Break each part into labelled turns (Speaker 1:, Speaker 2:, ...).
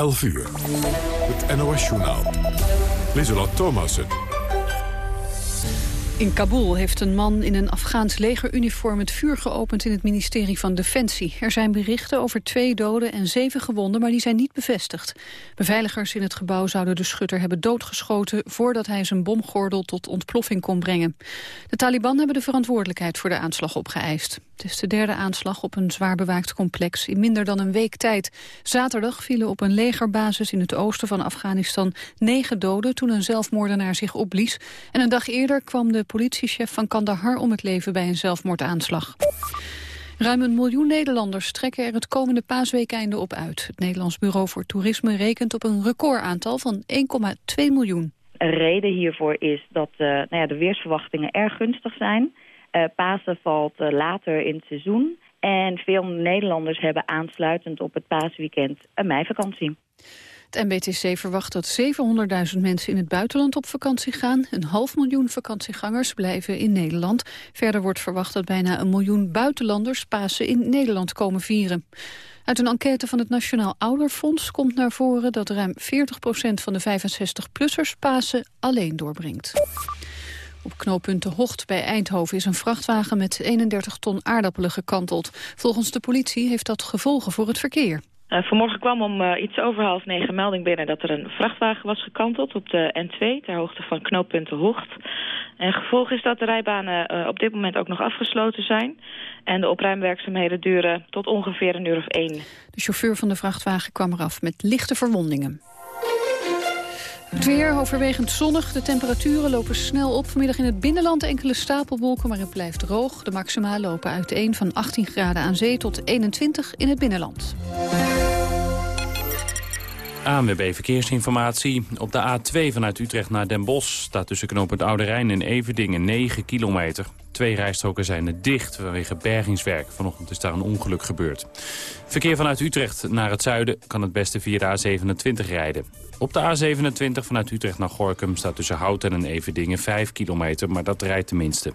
Speaker 1: 11 uur. Het NOS-journaal. Lieselot Thomassen.
Speaker 2: In Kabul heeft een man in een Afghaans legeruniform het vuur geopend in het ministerie van Defensie. Er zijn berichten over twee doden en zeven gewonden, maar die zijn niet bevestigd. Beveiligers in het gebouw zouden de schutter hebben doodgeschoten voordat hij zijn bomgordel tot ontploffing kon brengen. De Taliban hebben de verantwoordelijkheid voor de aanslag opgeëist. Het is de derde aanslag op een zwaar bewaakt complex in minder dan een week tijd. Zaterdag vielen op een legerbasis in het oosten van Afghanistan negen doden toen een zelfmoordenaar zich opblies. En een dag eerder kwam de politiechef van Kandahar om het leven bij een zelfmoordaanslag. Ruim een miljoen Nederlanders trekken er het komende paasweekeinde op uit. Het Nederlands Bureau voor Toerisme rekent op een recordaantal van 1,2 miljoen.
Speaker 3: Een reden hiervoor is dat uh, nou ja, de weersverwachtingen erg gunstig zijn. Uh, Pasen valt uh, later in het seizoen. En veel Nederlanders hebben aansluitend op het paasweekend een meivakantie.
Speaker 2: Het NBTC verwacht dat 700.000 mensen in het buitenland op vakantie gaan. Een half miljoen vakantiegangers blijven in Nederland. Verder wordt verwacht dat bijna een miljoen buitenlanders Pasen in Nederland komen vieren. Uit een enquête van het Nationaal Ouderfonds komt naar voren dat ruim 40% van de 65-plussers Pasen alleen doorbrengt. Op knooppunt De Hocht bij Eindhoven is een vrachtwagen met 31 ton aardappelen gekanteld. Volgens de politie heeft dat gevolgen voor het verkeer.
Speaker 4: Uh, vanmorgen kwam om uh, iets over half negen melding binnen dat er een vrachtwagen was gekanteld op de N2 ter hoogte van knooppunt Hocht. En gevolg is dat de rijbanen uh, op dit moment ook nog afgesloten zijn. En de opruimwerkzaamheden duren tot ongeveer een uur of één.
Speaker 2: De chauffeur van de vrachtwagen kwam eraf met lichte verwondingen. Het weer overwegend zonnig. De temperaturen lopen snel op. Vanmiddag in het binnenland enkele stapelwolken, maar het blijft droog. De maxima lopen uiteen van 18 graden aan zee tot 21 in het binnenland.
Speaker 5: ANWB Verkeersinformatie. Op de A2 vanuit Utrecht naar Den Bosch staat tussen knooppunt Oude Rijn en Everdingen 9 kilometer. Twee rijstroken zijn er dicht vanwege bergingswerk. Vanochtend is daar een ongeluk gebeurd. Verkeer vanuit Utrecht naar het zuiden kan het beste via de A27 rijden. Op de A27 vanuit Utrecht naar Gorkum staat tussen Houten en Everdingen 5 kilometer, maar dat rijdt tenminste.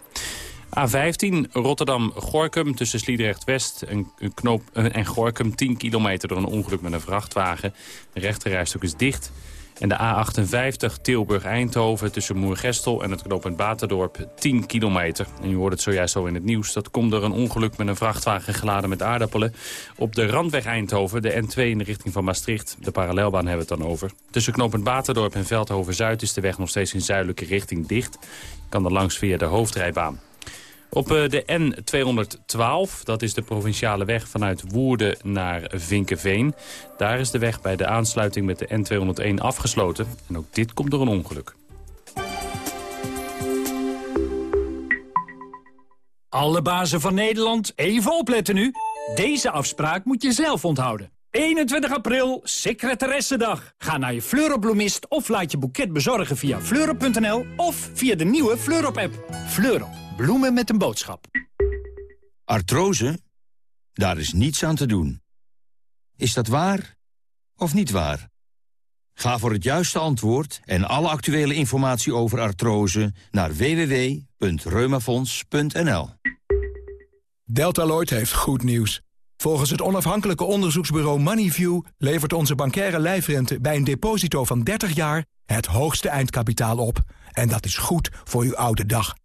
Speaker 5: A15 Rotterdam-Gorkum tussen Sliedrecht-West en, knoop, eh, en Gorkum 10 kilometer door een ongeluk met een vrachtwagen. De rechterrijstuk is dicht. En de A58 Tilburg-Eindhoven tussen Moergestel en het knooppunt Baterdorp 10 kilometer. En u hoort het zojuist zo in het nieuws. Dat komt door een ongeluk met een vrachtwagen geladen met aardappelen. Op de randweg Eindhoven, de N2 in de richting van Maastricht. De parallelbaan hebben we het dan over. Tussen knooppunt Baterdorp en Veldhoven-Zuid is de weg nog steeds in zuidelijke richting dicht. kan er langs via de hoofdrijbaan. Op eh, de N212, dat is de provinciale weg vanuit Woerden naar Vinkenveen. Daar is de weg bij de aansluiting met de N201 afgesloten. En ook dit komt door een ongeluk.
Speaker 6: Alle bazen van Nederland, even opletten nu. Deze afspraak moet je zelf onthouden. 21 april, secretaressendag. Ga naar je Fleurop of laat je boeket bezorgen via fleurop.nl of via de nieuwe Fleurop-app. Fleurop, bloemen met een boodschap.
Speaker 7: Artrose? Daar is niets aan te doen. Is dat waar of niet waar? Ga voor het juiste antwoord en alle actuele informatie over artrose naar www.reumafonds.nl.
Speaker 8: Deltaloid heeft goed nieuws. Volgens het onafhankelijke onderzoeksbureau Moneyview... levert onze bankaire lijfrente bij een deposito van 30 jaar... het hoogste eindkapitaal op. En dat is goed voor uw oude dag.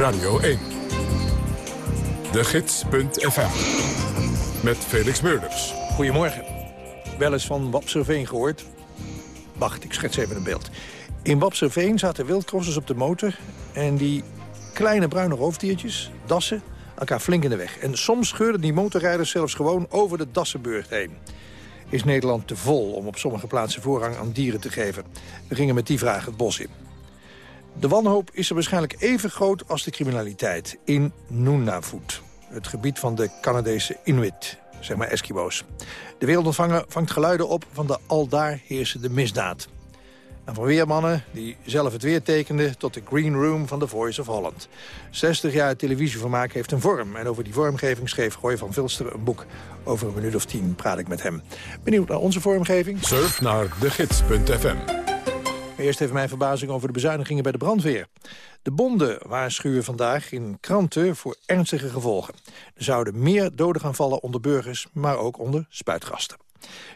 Speaker 1: Radio 1, de gids.fm, met Felix Meurders.
Speaker 9: Goedemorgen. Wel eens van Wapserveen gehoord? Wacht, ik schets even een beeld. In Wapserveen zaten wildcrossers op de motor... en die kleine bruine roofdiertjes, dassen, elkaar flink in de weg. En soms scheurden die motorrijders zelfs gewoon over de Dassenburg heen. Is Nederland te vol om op sommige plaatsen voorrang aan dieren te geven? We gingen met die vraag het bos in. De wanhoop is er waarschijnlijk even groot als de criminaliteit in Nunavut. Het gebied van de Canadese Inuit. zeg maar Eskimo's. De wereldontvanger vangt geluiden op van de aldaar heersende misdaad. En van weermannen die zelf het weer tekenden... tot de green room van The Voice of Holland. 60 jaar televisievermaak heeft een vorm. En over die vormgeving schreef Roy van Vilster een boek. Over een minuut of tien praat ik met hem. Benieuwd naar onze vormgeving?
Speaker 1: Surf naar degids.fm.
Speaker 9: Eerst even mijn verbazing over de bezuinigingen bij de brandweer. De bonden waarschuwen vandaag in kranten voor ernstige gevolgen. Er zouden meer doden gaan vallen onder burgers, maar ook onder spuitgasten.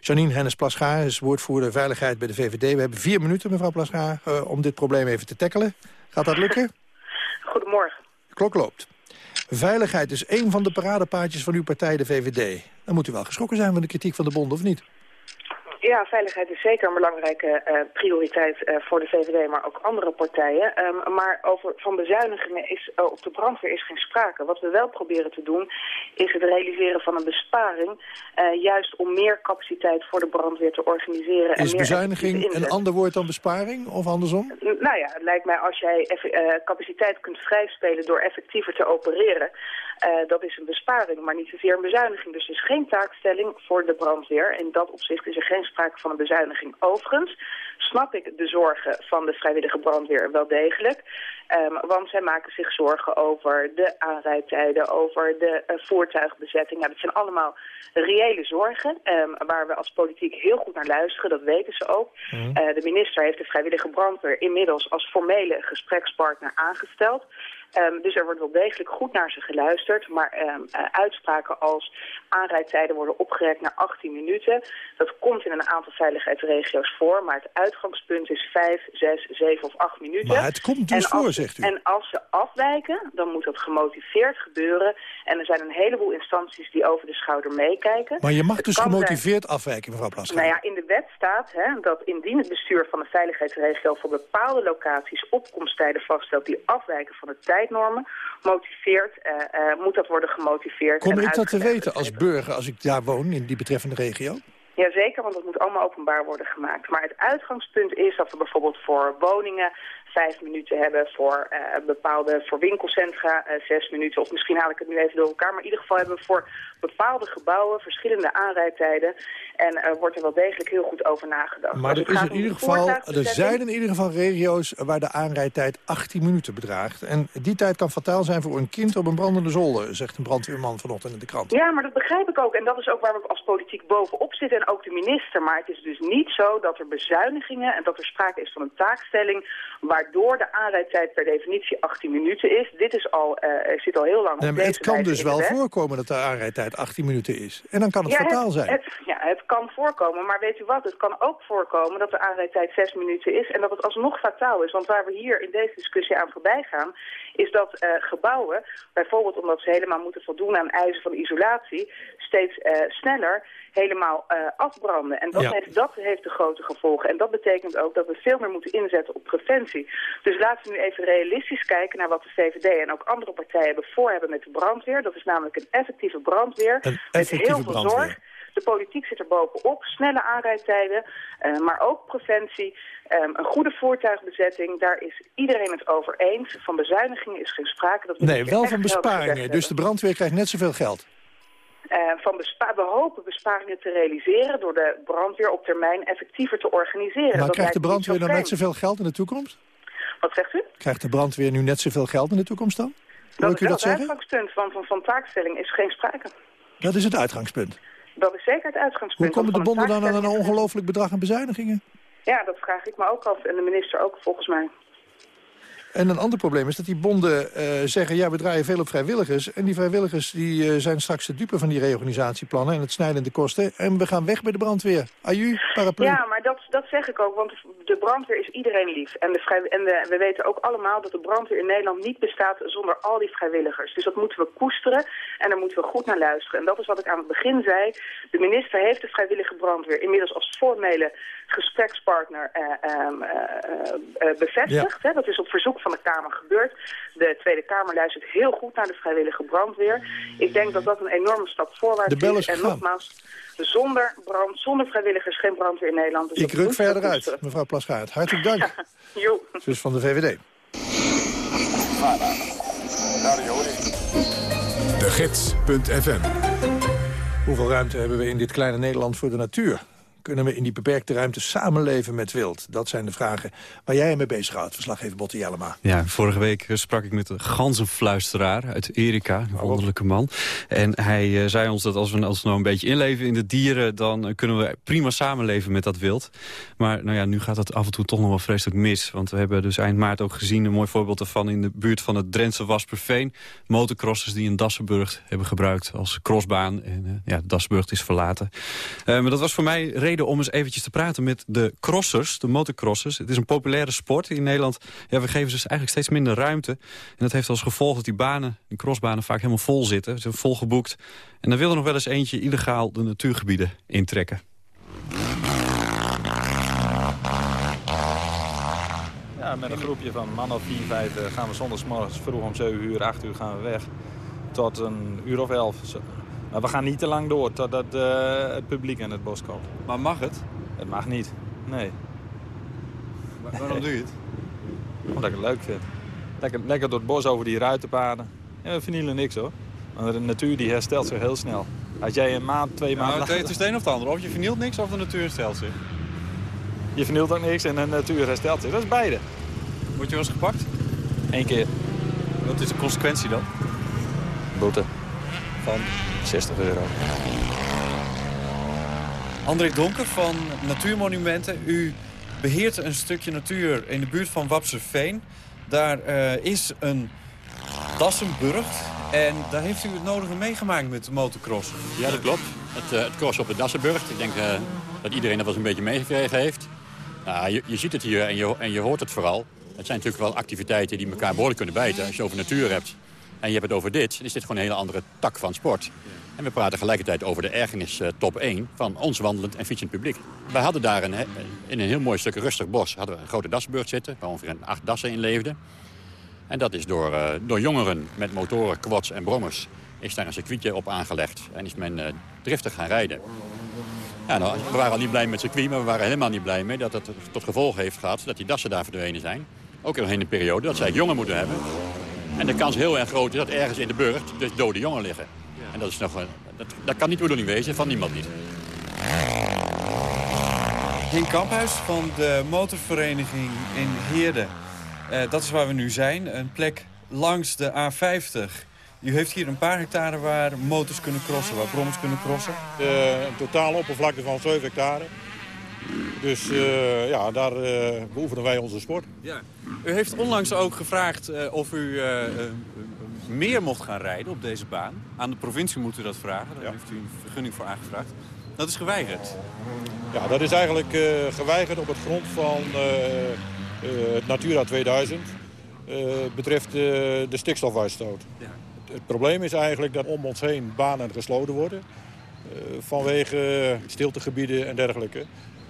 Speaker 9: Janine Hennis-Plasgaar is woordvoerder veiligheid bij de VVD. We hebben vier minuten, mevrouw Plasgaar, uh, om dit probleem even te tackelen. Gaat dat lukken?
Speaker 10: Goedemorgen.
Speaker 9: De klok loopt. Veiligheid is één van de paradepaadjes van uw partij, de VVD. Dan moet u wel geschrokken zijn van de kritiek van de bond, of niet?
Speaker 10: Ja, veiligheid is zeker een belangrijke uh, prioriteit uh, voor de VVD, maar ook andere partijen. Um, maar over, van bezuinigingen is, uh, op de brandweer is geen sprake. Wat we wel proberen te doen, is het realiseren van een besparing. juist om meer capaciteit voor de brandweer te organiseren.
Speaker 9: Is en meer bezuiniging een ander woord dan besparing, of andersom?
Speaker 10: Nou ja, het lijkt mij als jij capaciteit kunt vrijspelen door effectiever te opereren... Dat is een besparing, maar niet zozeer een bezuiniging. Dus er is geen taakstelling voor de brandweer. In dat opzicht is er geen sprake van een bezuiniging. Overigens snap ik de zorgen van de vrijwillige brandweer wel degelijk. Um, want zij maken zich zorgen over de aanrijdtijden, over de uh, voertuigbezetting. Ja, dat zijn allemaal reële zorgen um, waar we als politiek heel goed naar luisteren. Dat weten ze ook. Mm. Uh, de minister heeft de vrijwillige brandweer inmiddels als formele gesprekspartner aangesteld. Um, dus er wordt wel degelijk goed naar ze geluisterd. Maar um, uh, uitspraken als aanrijdtijden worden opgerekt naar 18 minuten. Dat komt in een aantal veiligheidsregio's voor. Maar het uitgangspunt is 5, 6, 7 of 8 minuten.
Speaker 9: Maar het komt dus
Speaker 10: als,
Speaker 9: voor, zegt u.
Speaker 10: En als ze afwijken, dan moet dat gemotiveerd gebeuren. En er zijn een heleboel instanties die over de schouder meekijken.
Speaker 9: Maar je mag het dus gemotiveerd zijn... afwijken, mevrouw Plasgaard.
Speaker 10: Nou ja, in de wet staat hè, dat indien het bestuur van de veiligheidsregio... voor bepaalde locaties opkomsttijden vaststelt die afwijken van de tijd normen motiveert, uh, uh, moet dat worden gemotiveerd.
Speaker 9: Kom ik dat te weten als burger, als ik daar woon, in die betreffende regio?
Speaker 10: Jazeker, want dat moet allemaal openbaar worden gemaakt. Maar het uitgangspunt is dat we bijvoorbeeld voor woningen vijf minuten hebben voor uh, bepaalde, voor winkelcentra uh, zes minuten. Of misschien haal ik het nu even door elkaar. Maar in ieder geval hebben we voor bepaalde gebouwen verschillende aanrijdtijden. En er wordt er wel degelijk heel goed over nagedacht.
Speaker 9: Maar er, is in ieder geval, er zijn in ieder geval regio's waar de aanrijdtijd 18 minuten bedraagt. En die tijd kan fataal zijn voor een kind op een brandende zolder, zegt een brandweerman vanochtend in de krant.
Speaker 10: Ja, maar dat begrijp ik ook. En dat is ook waar we als politiek bovenop zitten en ook de minister. Maar het is dus niet zo dat er bezuinigingen en dat er sprake is van een taakstelling waardoor de aanrijdtijd per definitie 18 minuten is. Dit is al, uh, zit al heel lang
Speaker 9: nee, maar Het kan dus wel voorkomen dat de aanrijdtijd 18 minuten is. En dan kan het
Speaker 10: ja,
Speaker 9: fataal
Speaker 10: het,
Speaker 9: zijn.
Speaker 10: Het, ja, het kan voorkomen. Maar weet u wat? Het kan ook voorkomen dat de aanrijdtijd 6 minuten is en dat het alsnog fataal is. Want waar we hier in deze discussie aan voorbij gaan, is dat uh, gebouwen, bijvoorbeeld omdat ze helemaal moeten voldoen aan eisen van isolatie, steeds uh, sneller helemaal afbranden. En dat, ja. heeft, dat heeft de grote gevolgen. En dat betekent ook dat we veel meer moeten inzetten op preventie. Dus laten we nu even realistisch kijken naar wat de VVD en ook andere partijen voor hebben met de brandweer. Dat is namelijk een effectieve brandweer.
Speaker 9: Een
Speaker 10: met heel veel
Speaker 9: brandweer.
Speaker 10: zorg. De politiek zit er bovenop. Snelle aanrijdtijden, uh, maar ook preventie. Um, een goede voertuigbezetting, daar is iedereen het over eens. Van bezuinigingen is geen sprake. Dat
Speaker 9: nee, wel van besparingen. Dus de brandweer krijgt net zoveel geld.
Speaker 10: Uh, van we hopen besparingen te realiseren door de brandweer op termijn effectiever te organiseren.
Speaker 9: Maar
Speaker 10: dat
Speaker 9: krijgt de brandweer dan net zoveel geld in de toekomst?
Speaker 10: Wat zegt u?
Speaker 9: Krijgt de brandweer nu net zoveel geld in de toekomst dan?
Speaker 10: Dat
Speaker 9: Hoort
Speaker 10: is
Speaker 9: u dat
Speaker 10: het
Speaker 9: zeggen?
Speaker 10: uitgangspunt, van, van, van taakstelling is geen sprake.
Speaker 9: Dat is het uitgangspunt.
Speaker 10: Dat is zeker het uitgangspunt.
Speaker 9: Hoe komen de bonden dan aan een ongelooflijk bedrag aan bezuinigingen?
Speaker 10: Ja, dat vraag ik me ook af. En de minister ook, volgens mij.
Speaker 9: En een ander probleem is dat die bonden eh, zeggen... ja, we draaien veel op vrijwilligers. En die vrijwilligers die, eh, zijn straks de dupe van die reorganisatieplannen... en het snijden in de kosten. En we gaan weg bij de brandweer. Aju, paraplu.
Speaker 10: Ja, maar dat, dat zeg ik ook, want de brandweer is iedereen lief. En, de vrij, en de, we weten ook allemaal dat de brandweer in Nederland niet bestaat zonder al die vrijwilligers. Dus dat moeten we koesteren en daar moeten we goed naar luisteren. En dat is wat ik aan het begin zei. De minister heeft de vrijwillige brandweer inmiddels als formele gesprekspartner eh, ehm, eh, eh, eh, bevestigd. Hè? Dat is op verzoek van de Kamer gebeurd. De Tweede Kamer luistert heel goed naar de vrijwillige brandweer. Ik denk dat dat een enorme stap voorwaarts
Speaker 9: De bel is
Speaker 10: En nogmaals, zonder, brand, zonder vrijwilligers geen brandweer in Nederland. Dus
Speaker 9: Ik ruk verder uit, mevrouw Plasgaard. Hartelijk dank.
Speaker 10: Jo.
Speaker 9: Dus van de VVD.
Speaker 1: De Gids.fm
Speaker 9: Hoeveel ruimte hebben we in dit kleine Nederland voor de natuur? Kunnen we in die beperkte ruimte samenleven met wild? Dat zijn de vragen waar jij mee bezighoudt, verslaggever Botte Jellema.
Speaker 11: Ja, vorige week eh, sprak ik met een ganzenfluisteraar uit Erika, een wonderlijke man. En hij uh, zei ons dat als we ons nou een beetje inleven in de dieren... dan uh, kunnen we prima samenleven met dat wild. Maar nou ja, nu gaat dat af en toe toch nog wel vreselijk mis. Want we hebben dus eind maart ook gezien... een mooi voorbeeld ervan in de buurt van het Drentse Wasperveen. Motocrossers die een Dassenburg hebben gebruikt als crossbaan. En ja, Dassenburg is verlaten. maar dat was voor mij om eens eventjes te praten met de crossers, de motocrossers. Het is een populaire sport in Nederland. Ja, we geven ze eigenlijk steeds minder ruimte. En dat heeft als gevolg dat die banen, die crossbanen, vaak helemaal vol zitten. Ze zijn vol geboekt. En dan wil er nog wel eens eentje illegaal de natuurgebieden intrekken.
Speaker 12: Ja, met een groepje van man of 4, 5 uh, gaan we zondagsmorgens vroeg om 7 uur, 8 uur gaan we weg. Tot een uur of 11. Maar we gaan niet te lang door totdat uh, het publiek in het bos komt.
Speaker 11: Maar mag het?
Speaker 12: Het mag niet, nee.
Speaker 11: Maar waarom doe je het?
Speaker 12: Omdat ik het leuk vind. Lekker, lekker door het bos over die ruitenpaden. Ja, we vernielen niks hoor. Maar de natuur die herstelt zich heel snel. Als jij een maand, twee
Speaker 11: ja,
Speaker 12: maanden...
Speaker 11: Het is het een of het ander. Of je vernielt niks of de natuur herstelt zich.
Speaker 12: Je vernielt ook niks en de natuur herstelt zich. Dat is beide.
Speaker 11: Word je wel eens gepakt?
Speaker 12: Eén keer.
Speaker 11: Wat is de consequentie dan?
Speaker 12: Boete. Van 60 euro.
Speaker 11: André Donker van Natuurmonumenten. U beheert een stukje natuur in de buurt van Wapserveen. Daar uh, is een Dassenburg. En daar heeft u het nodige meegemaakt met de motocross.
Speaker 13: Ja, dat klopt. Het, uh, het cross op de Dassenburg. Ik denk uh, dat iedereen dat wel eens een beetje meegekregen heeft. Nou, je, je, ziet het hier en je, en je hoort het vooral. Het zijn natuurlijk wel activiteiten die elkaar behoorlijk kunnen bijten. Als je over natuur hebt en je hebt het over dit, dan is dit gewoon een hele andere tak van sport. En we praten tegelijkertijd over de ergernis uh, top 1 van ons wandelend en fietsend publiek. Wij hadden daar een, in een heel mooi stuk rustig bos hadden we een grote dassenburg zitten... waar ongeveer acht dassen in leefden. En dat is door, uh, door jongeren met motoren, quads en brommers... is daar een circuitje op aangelegd en is men uh, driftig gaan rijden. Ja, nou, we waren al niet blij met het circuit, maar we waren helemaal niet blij mee... dat het tot gevolg heeft gehad dat die dassen daar verdwenen zijn. Ook in een periode dat zij jongen moeten hebben. En de kans heel erg groot is dat ergens in de burcht dus dode jongen liggen. En dat, is nog, dat, dat kan niet de bedoeling wezen, van niemand niet.
Speaker 11: Henk Kamphuis van de motorvereniging in Heerde. Uh, dat is waar we nu zijn. Een plek langs de A50. U heeft hier een paar hectare waar motors kunnen crossen, waar brommers kunnen crossen.
Speaker 14: Uh, een totale oppervlakte van 7 hectare. Dus uh, ja, daar uh, beoefenen wij onze sport.
Speaker 11: Ja. U heeft onlangs ook gevraagd uh, of u meer mocht gaan rijden op deze baan. Aan de provincie moet u dat vragen. Daar ja. heeft u een vergunning voor aangevraagd. Dat is geweigerd.
Speaker 14: Ja, dat is eigenlijk geweigerd op het grond van het Natura 2000. betreft de stikstofuitstoot. Ja. Het, het probleem is eigenlijk dat om ons heen banen gesloten worden. vanwege stiltegebieden en dergelijke.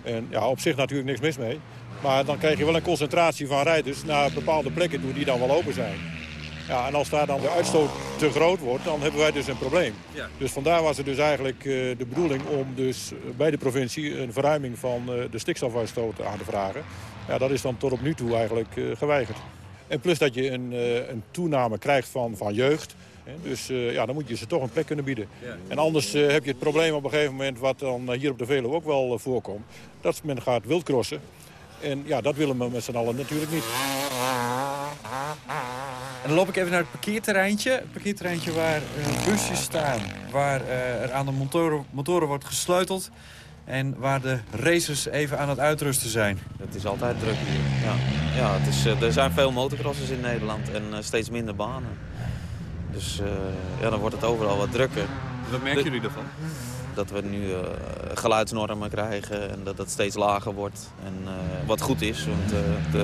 Speaker 14: En ja, op zich natuurlijk niks mis mee. Maar dan krijg je wel een concentratie van rijders naar bepaalde plekken toe die dan wel open zijn. Ja, en als daar dan de uitstoot te groot wordt, dan hebben wij dus een probleem. Ja. Dus vandaar was het dus eigenlijk uh, de bedoeling om dus bij de provincie een verruiming van uh, de stikstofuitstoot aan te vragen. Ja, dat is dan tot op nu toe eigenlijk uh, geweigerd. En plus dat je een, een toename krijgt van, van jeugd. Dus uh, ja, dan moet je ze toch een plek kunnen bieden. Ja. En anders uh, heb je het probleem op een gegeven moment... wat dan hier op de Veluwe ook wel uh, voorkomt... dat men gaat wildcrossen. En ja, dat willen we met z'n allen natuurlijk niet.
Speaker 11: En dan loop ik even naar het parkeerterreintje. Het parkeerterreintje waar busjes staan. Waar er aan de motoren, motoren wordt gesleuteld. En waar de racers even aan het uitrusten zijn.
Speaker 15: Het is altijd druk hier. Ja. Ja, het is, er zijn veel motocrossers in Nederland en steeds minder banen. Dus uh, ja, dan wordt het overal wat drukker.
Speaker 11: Wat merken jullie ervan?
Speaker 15: Dat we nu uh, geluidsnormen krijgen en dat het steeds lager wordt. En uh, wat goed is, want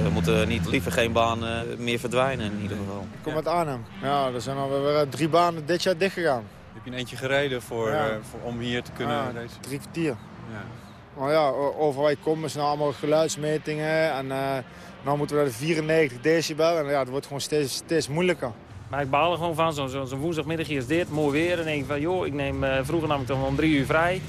Speaker 15: er moeten niet, liever geen banen meer verdwijnen in ieder geval.
Speaker 16: Ik kom uit Arnhem. Ja, er zijn alweer drie banen dit jaar dicht gegaan.
Speaker 11: Heb je een eentje gereden voor, ja. voor om hier te kunnen
Speaker 16: ja, racen? drie kwartier. Ja. Maar ja, overal komen zijn allemaal geluidsmetingen. En nu moeten we naar de 94 decibel. En ja, het wordt gewoon steeds, steeds moeilijker.
Speaker 17: Maar ik baal er gewoon van. Zo'n zo, zo woensdagmiddag is dit, mooi weer. En denk ik van, joh, ik neem, uh, vroeger nam ik dan om drie uur vrij.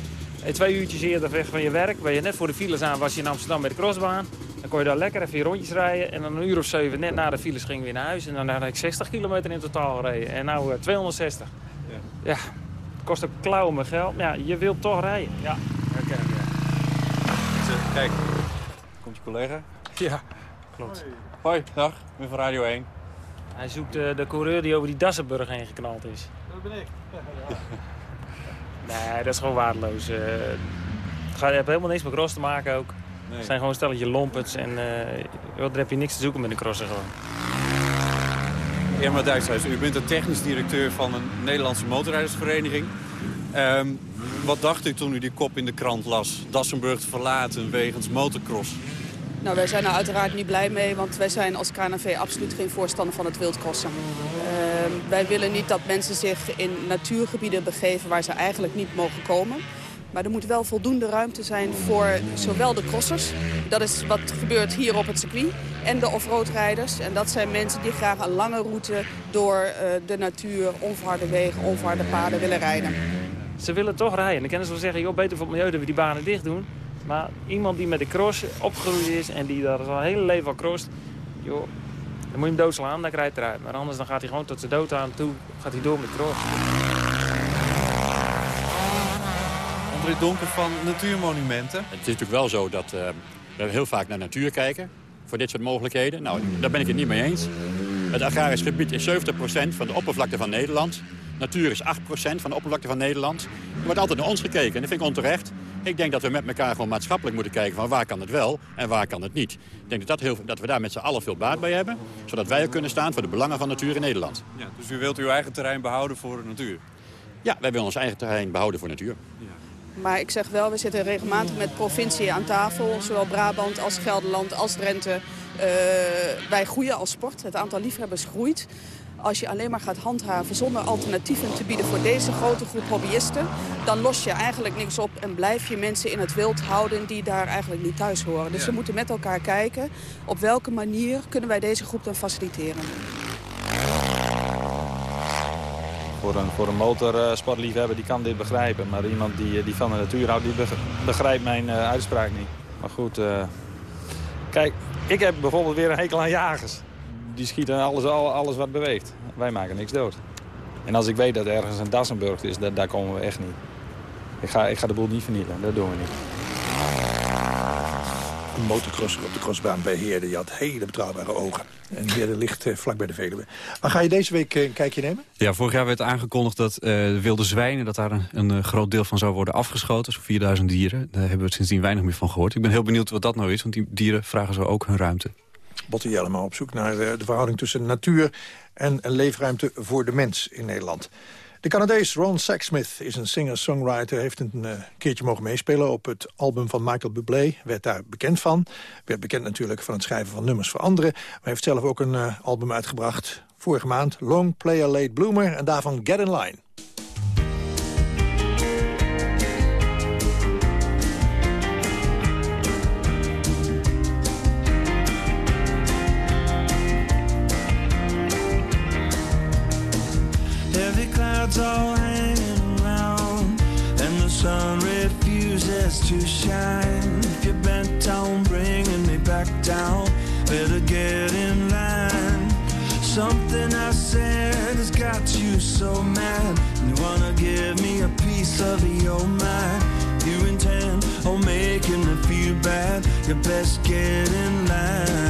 Speaker 17: En twee uurtjes eerder weg van je werk. Ben je net voor de files aan, was je in Amsterdam bij de crossbaan. Dan kon je daar lekker even je rondjes rijden. En dan een uur of zeven, net na de files, ging ik weer naar huis. En dan had ik 60 kilometer in totaal gereden. En nou uh, 260. Ja. ja. Het kost ook klauwen met geld. Ja, je wilt toch rijden. Ja,
Speaker 11: kijk, ja. Kijk, komt je collega.
Speaker 17: Ja, klopt.
Speaker 11: Hoi, dag. Ik ben van Radio 1.
Speaker 17: Hij zoekt uh, de coureur die over die Dassenburg heen geknald is.
Speaker 9: Dat ben ik.
Speaker 17: nee, dat is gewoon waardeloos. Uh, het heeft helemaal niks met cross te maken ook. Nee. Het zijn gewoon een stelletje lompets en uh, daar heb je niks te zoeken met een crosser gewoon.
Speaker 11: Irma Dijkshuis, u bent de technisch directeur van een Nederlandse motorrijdersvereniging. Um, wat dacht u toen u die kop in de krant las? Dassenburg te verlaten wegens motocross.
Speaker 18: Nou, wij zijn er uiteraard niet blij mee, want wij zijn als KNV absoluut geen voorstander van het wildcrossen. Uh, wij willen niet dat mensen zich in natuurgebieden begeven waar ze eigenlijk niet mogen komen. Maar er moet wel voldoende ruimte zijn voor zowel de crossers, dat is wat gebeurt hier op het circuit, en de offroadrijders. En dat zijn mensen die graag een lange route door uh, de natuur, onverharde wegen, onverharde paden willen rijden.
Speaker 17: Ze willen toch rijden. Dan kunnen ze zeggen, joh, beter voor het milieu dat we die banen dicht doen. Maar iemand die met de cross opgegroeid is en die daar zijn hele leven al crost... joh, dan moet je hem doodslaan, dan krijgt hij eruit. Maar anders dan gaat hij gewoon tot zijn dood aan toe, gaat hij door met cross.
Speaker 11: André Donker van Natuurmonumenten.
Speaker 13: Het is natuurlijk wel zo dat uh, we heel vaak naar natuur kijken voor dit soort mogelijkheden. Nou, daar ben ik het niet mee eens. Het agrarisch gebied is 70% van de oppervlakte van Nederland. Natuur is 8% van de oppervlakte van Nederland. Er wordt altijd naar ons gekeken en dat vind ik onterecht. Ik denk dat we met elkaar gewoon maatschappelijk moeten kijken van waar kan het wel en waar kan het niet. Ik denk dat, dat, heel, dat we daar met z'n allen veel baat bij hebben. Zodat wij ook kunnen staan voor de belangen van natuur in Nederland.
Speaker 11: Ja, dus u wilt uw eigen terrein behouden voor de natuur?
Speaker 13: Ja, wij willen ons eigen terrein behouden voor natuur. Ja.
Speaker 18: Maar ik zeg wel, we zitten regelmatig met provincie aan tafel. Zowel Brabant als Gelderland als Drenthe. Uh, wij groeien als sport. Het aantal liefhebbers groeit. Als je alleen maar gaat handhaven zonder alternatieven te bieden voor deze grote groep hobbyisten... dan los je eigenlijk niks op en blijf je mensen in het wild houden die daar eigenlijk niet thuis horen. Dus we moeten met elkaar kijken op welke manier kunnen wij deze groep dan faciliteren.
Speaker 12: Voor een, voor een motorsportliefhebber die kan dit begrijpen. Maar iemand die, die van de natuur houdt, die begrijpt mijn uh, uitspraak niet. Maar goed, uh, kijk, ik heb bijvoorbeeld weer een hekel aan jagers die schieten alles, alles wat beweegt. Wij maken niks dood. En als ik weet dat ergens een Dassenburg is, daar, daar komen we echt niet. Ik ga, ik ga de boel niet vernielen, dat doen we niet.
Speaker 9: Een motocrosser op de crossbaan bij Heerde, die had hele betrouwbare ogen. En Heerde ligt eh, vlak bij de Veluwe. Maar ga je deze week eh, een kijkje nemen?
Speaker 11: Ja, vorig jaar werd aangekondigd dat uh, wilde zwijnen... dat daar een, een groot deel van zou worden afgeschoten, zo'n 4000 dieren. Daar hebben we sindsdien weinig meer van gehoord. Ik ben heel benieuwd wat dat nou is, want die dieren vragen zo ook hun ruimte.
Speaker 9: Botte Jellema op zoek naar de verhouding tussen natuur en een leefruimte voor de mens in Nederland. De Canadees Ron Sexsmith is een singer-songwriter. heeft een uh, keertje mogen meespelen op het album van Michael Bublé. Werd daar bekend van. Werd bekend natuurlijk van het schrijven van nummers voor anderen. Maar heeft zelf ook een uh, album uitgebracht vorige maand. Long Player Late Bloomer en daarvan Get In Line.
Speaker 19: Clouds all hanging around, and the sun refuses to shine. If you're bent on bringing me back down, better get in line. Something I said has got you so mad. You wanna give me a piece of your mind. You intend on making me feel bad. You best get in line.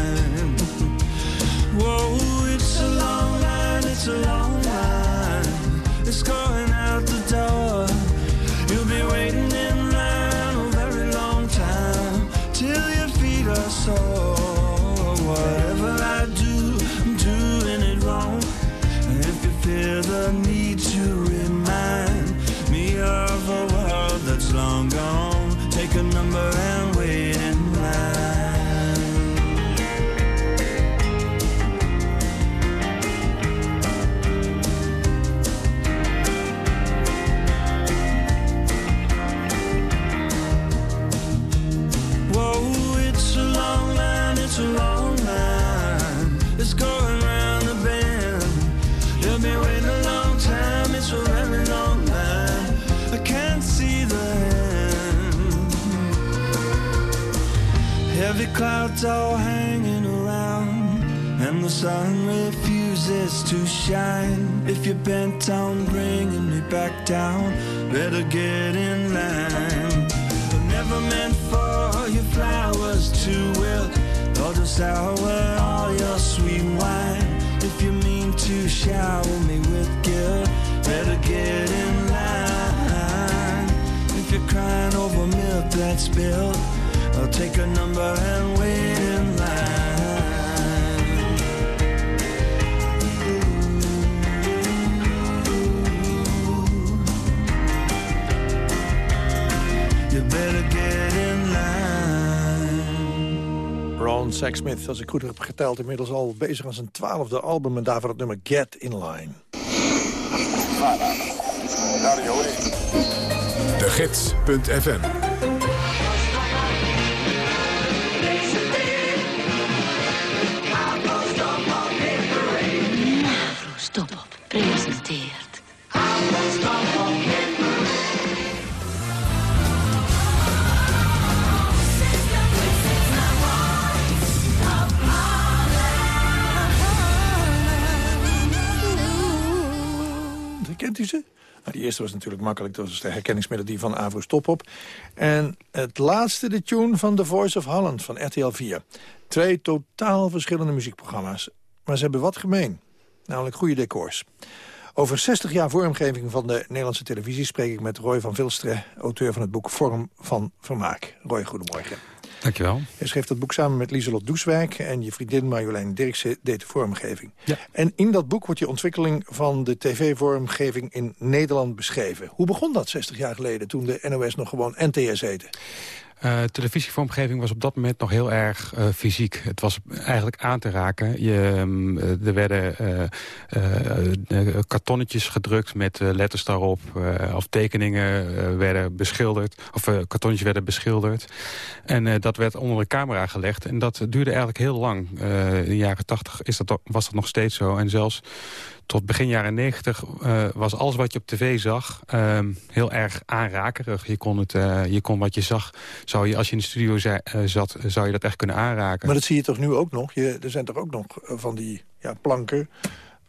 Speaker 19: To shine. If you're bent on bringing me back down, better get in line. I never meant for your flowers to wilt or to sour all your sweet wine. If you mean to shower me with guilt, better get in line. If you're crying over milk that's spilled, I'll take a number and wait
Speaker 9: Ron Sexsmith, als ik goed heb geteld, inmiddels al bezig aan zijn twaalfde album... en daarvoor het nummer Get In Line.
Speaker 1: De Gids.fm
Speaker 9: eerste was natuurlijk makkelijk. Dat was de herkenningsmelodie van Avro Stopop. En het laatste, de tune van The Voice of Holland van RTL 4. Twee totaal verschillende muziekprogramma's. Maar ze hebben wat gemeen. Namelijk goede decors. Over 60 jaar vormgeving van de Nederlandse televisie... spreek ik met Roy van Vilstre, auteur van het boek Vorm van Vermaak. Roy, goedemorgen.
Speaker 20: Dankjewel.
Speaker 9: Je schreef dat boek samen met Lieselot Doeswijk... en je vriendin Marjolein Dirksen deed de vormgeving.
Speaker 20: Ja.
Speaker 9: En in dat boek wordt je ontwikkeling van de tv-vormgeving in Nederland beschreven. Hoe begon dat 60 jaar geleden, toen de NOS nog gewoon NTS heette?
Speaker 20: Uh, televisievormgeving was op dat moment nog heel erg uh, fysiek. Het was eigenlijk aan te raken. Je, um, er werden kartonnetjes gedrukt met letters daarop. of tekeningen werden beschilderd. Of kartonnetjes werden beschilderd. En dat werd onder de camera gelegd. En dat duurde eigenlijk heel lang. in de jaren tachtig was dat nog steeds zo. En zelfs tot begin jaren 90 uh, was alles wat je op tv zag uh, heel erg aanrakerig. Je kon, het, uh, je kon wat je zag, zou je, als je in de studio zei, zat, zou je dat echt kunnen aanraken.
Speaker 9: Maar dat zie je toch nu ook nog? Je, er zijn toch ook nog van die ja, planken...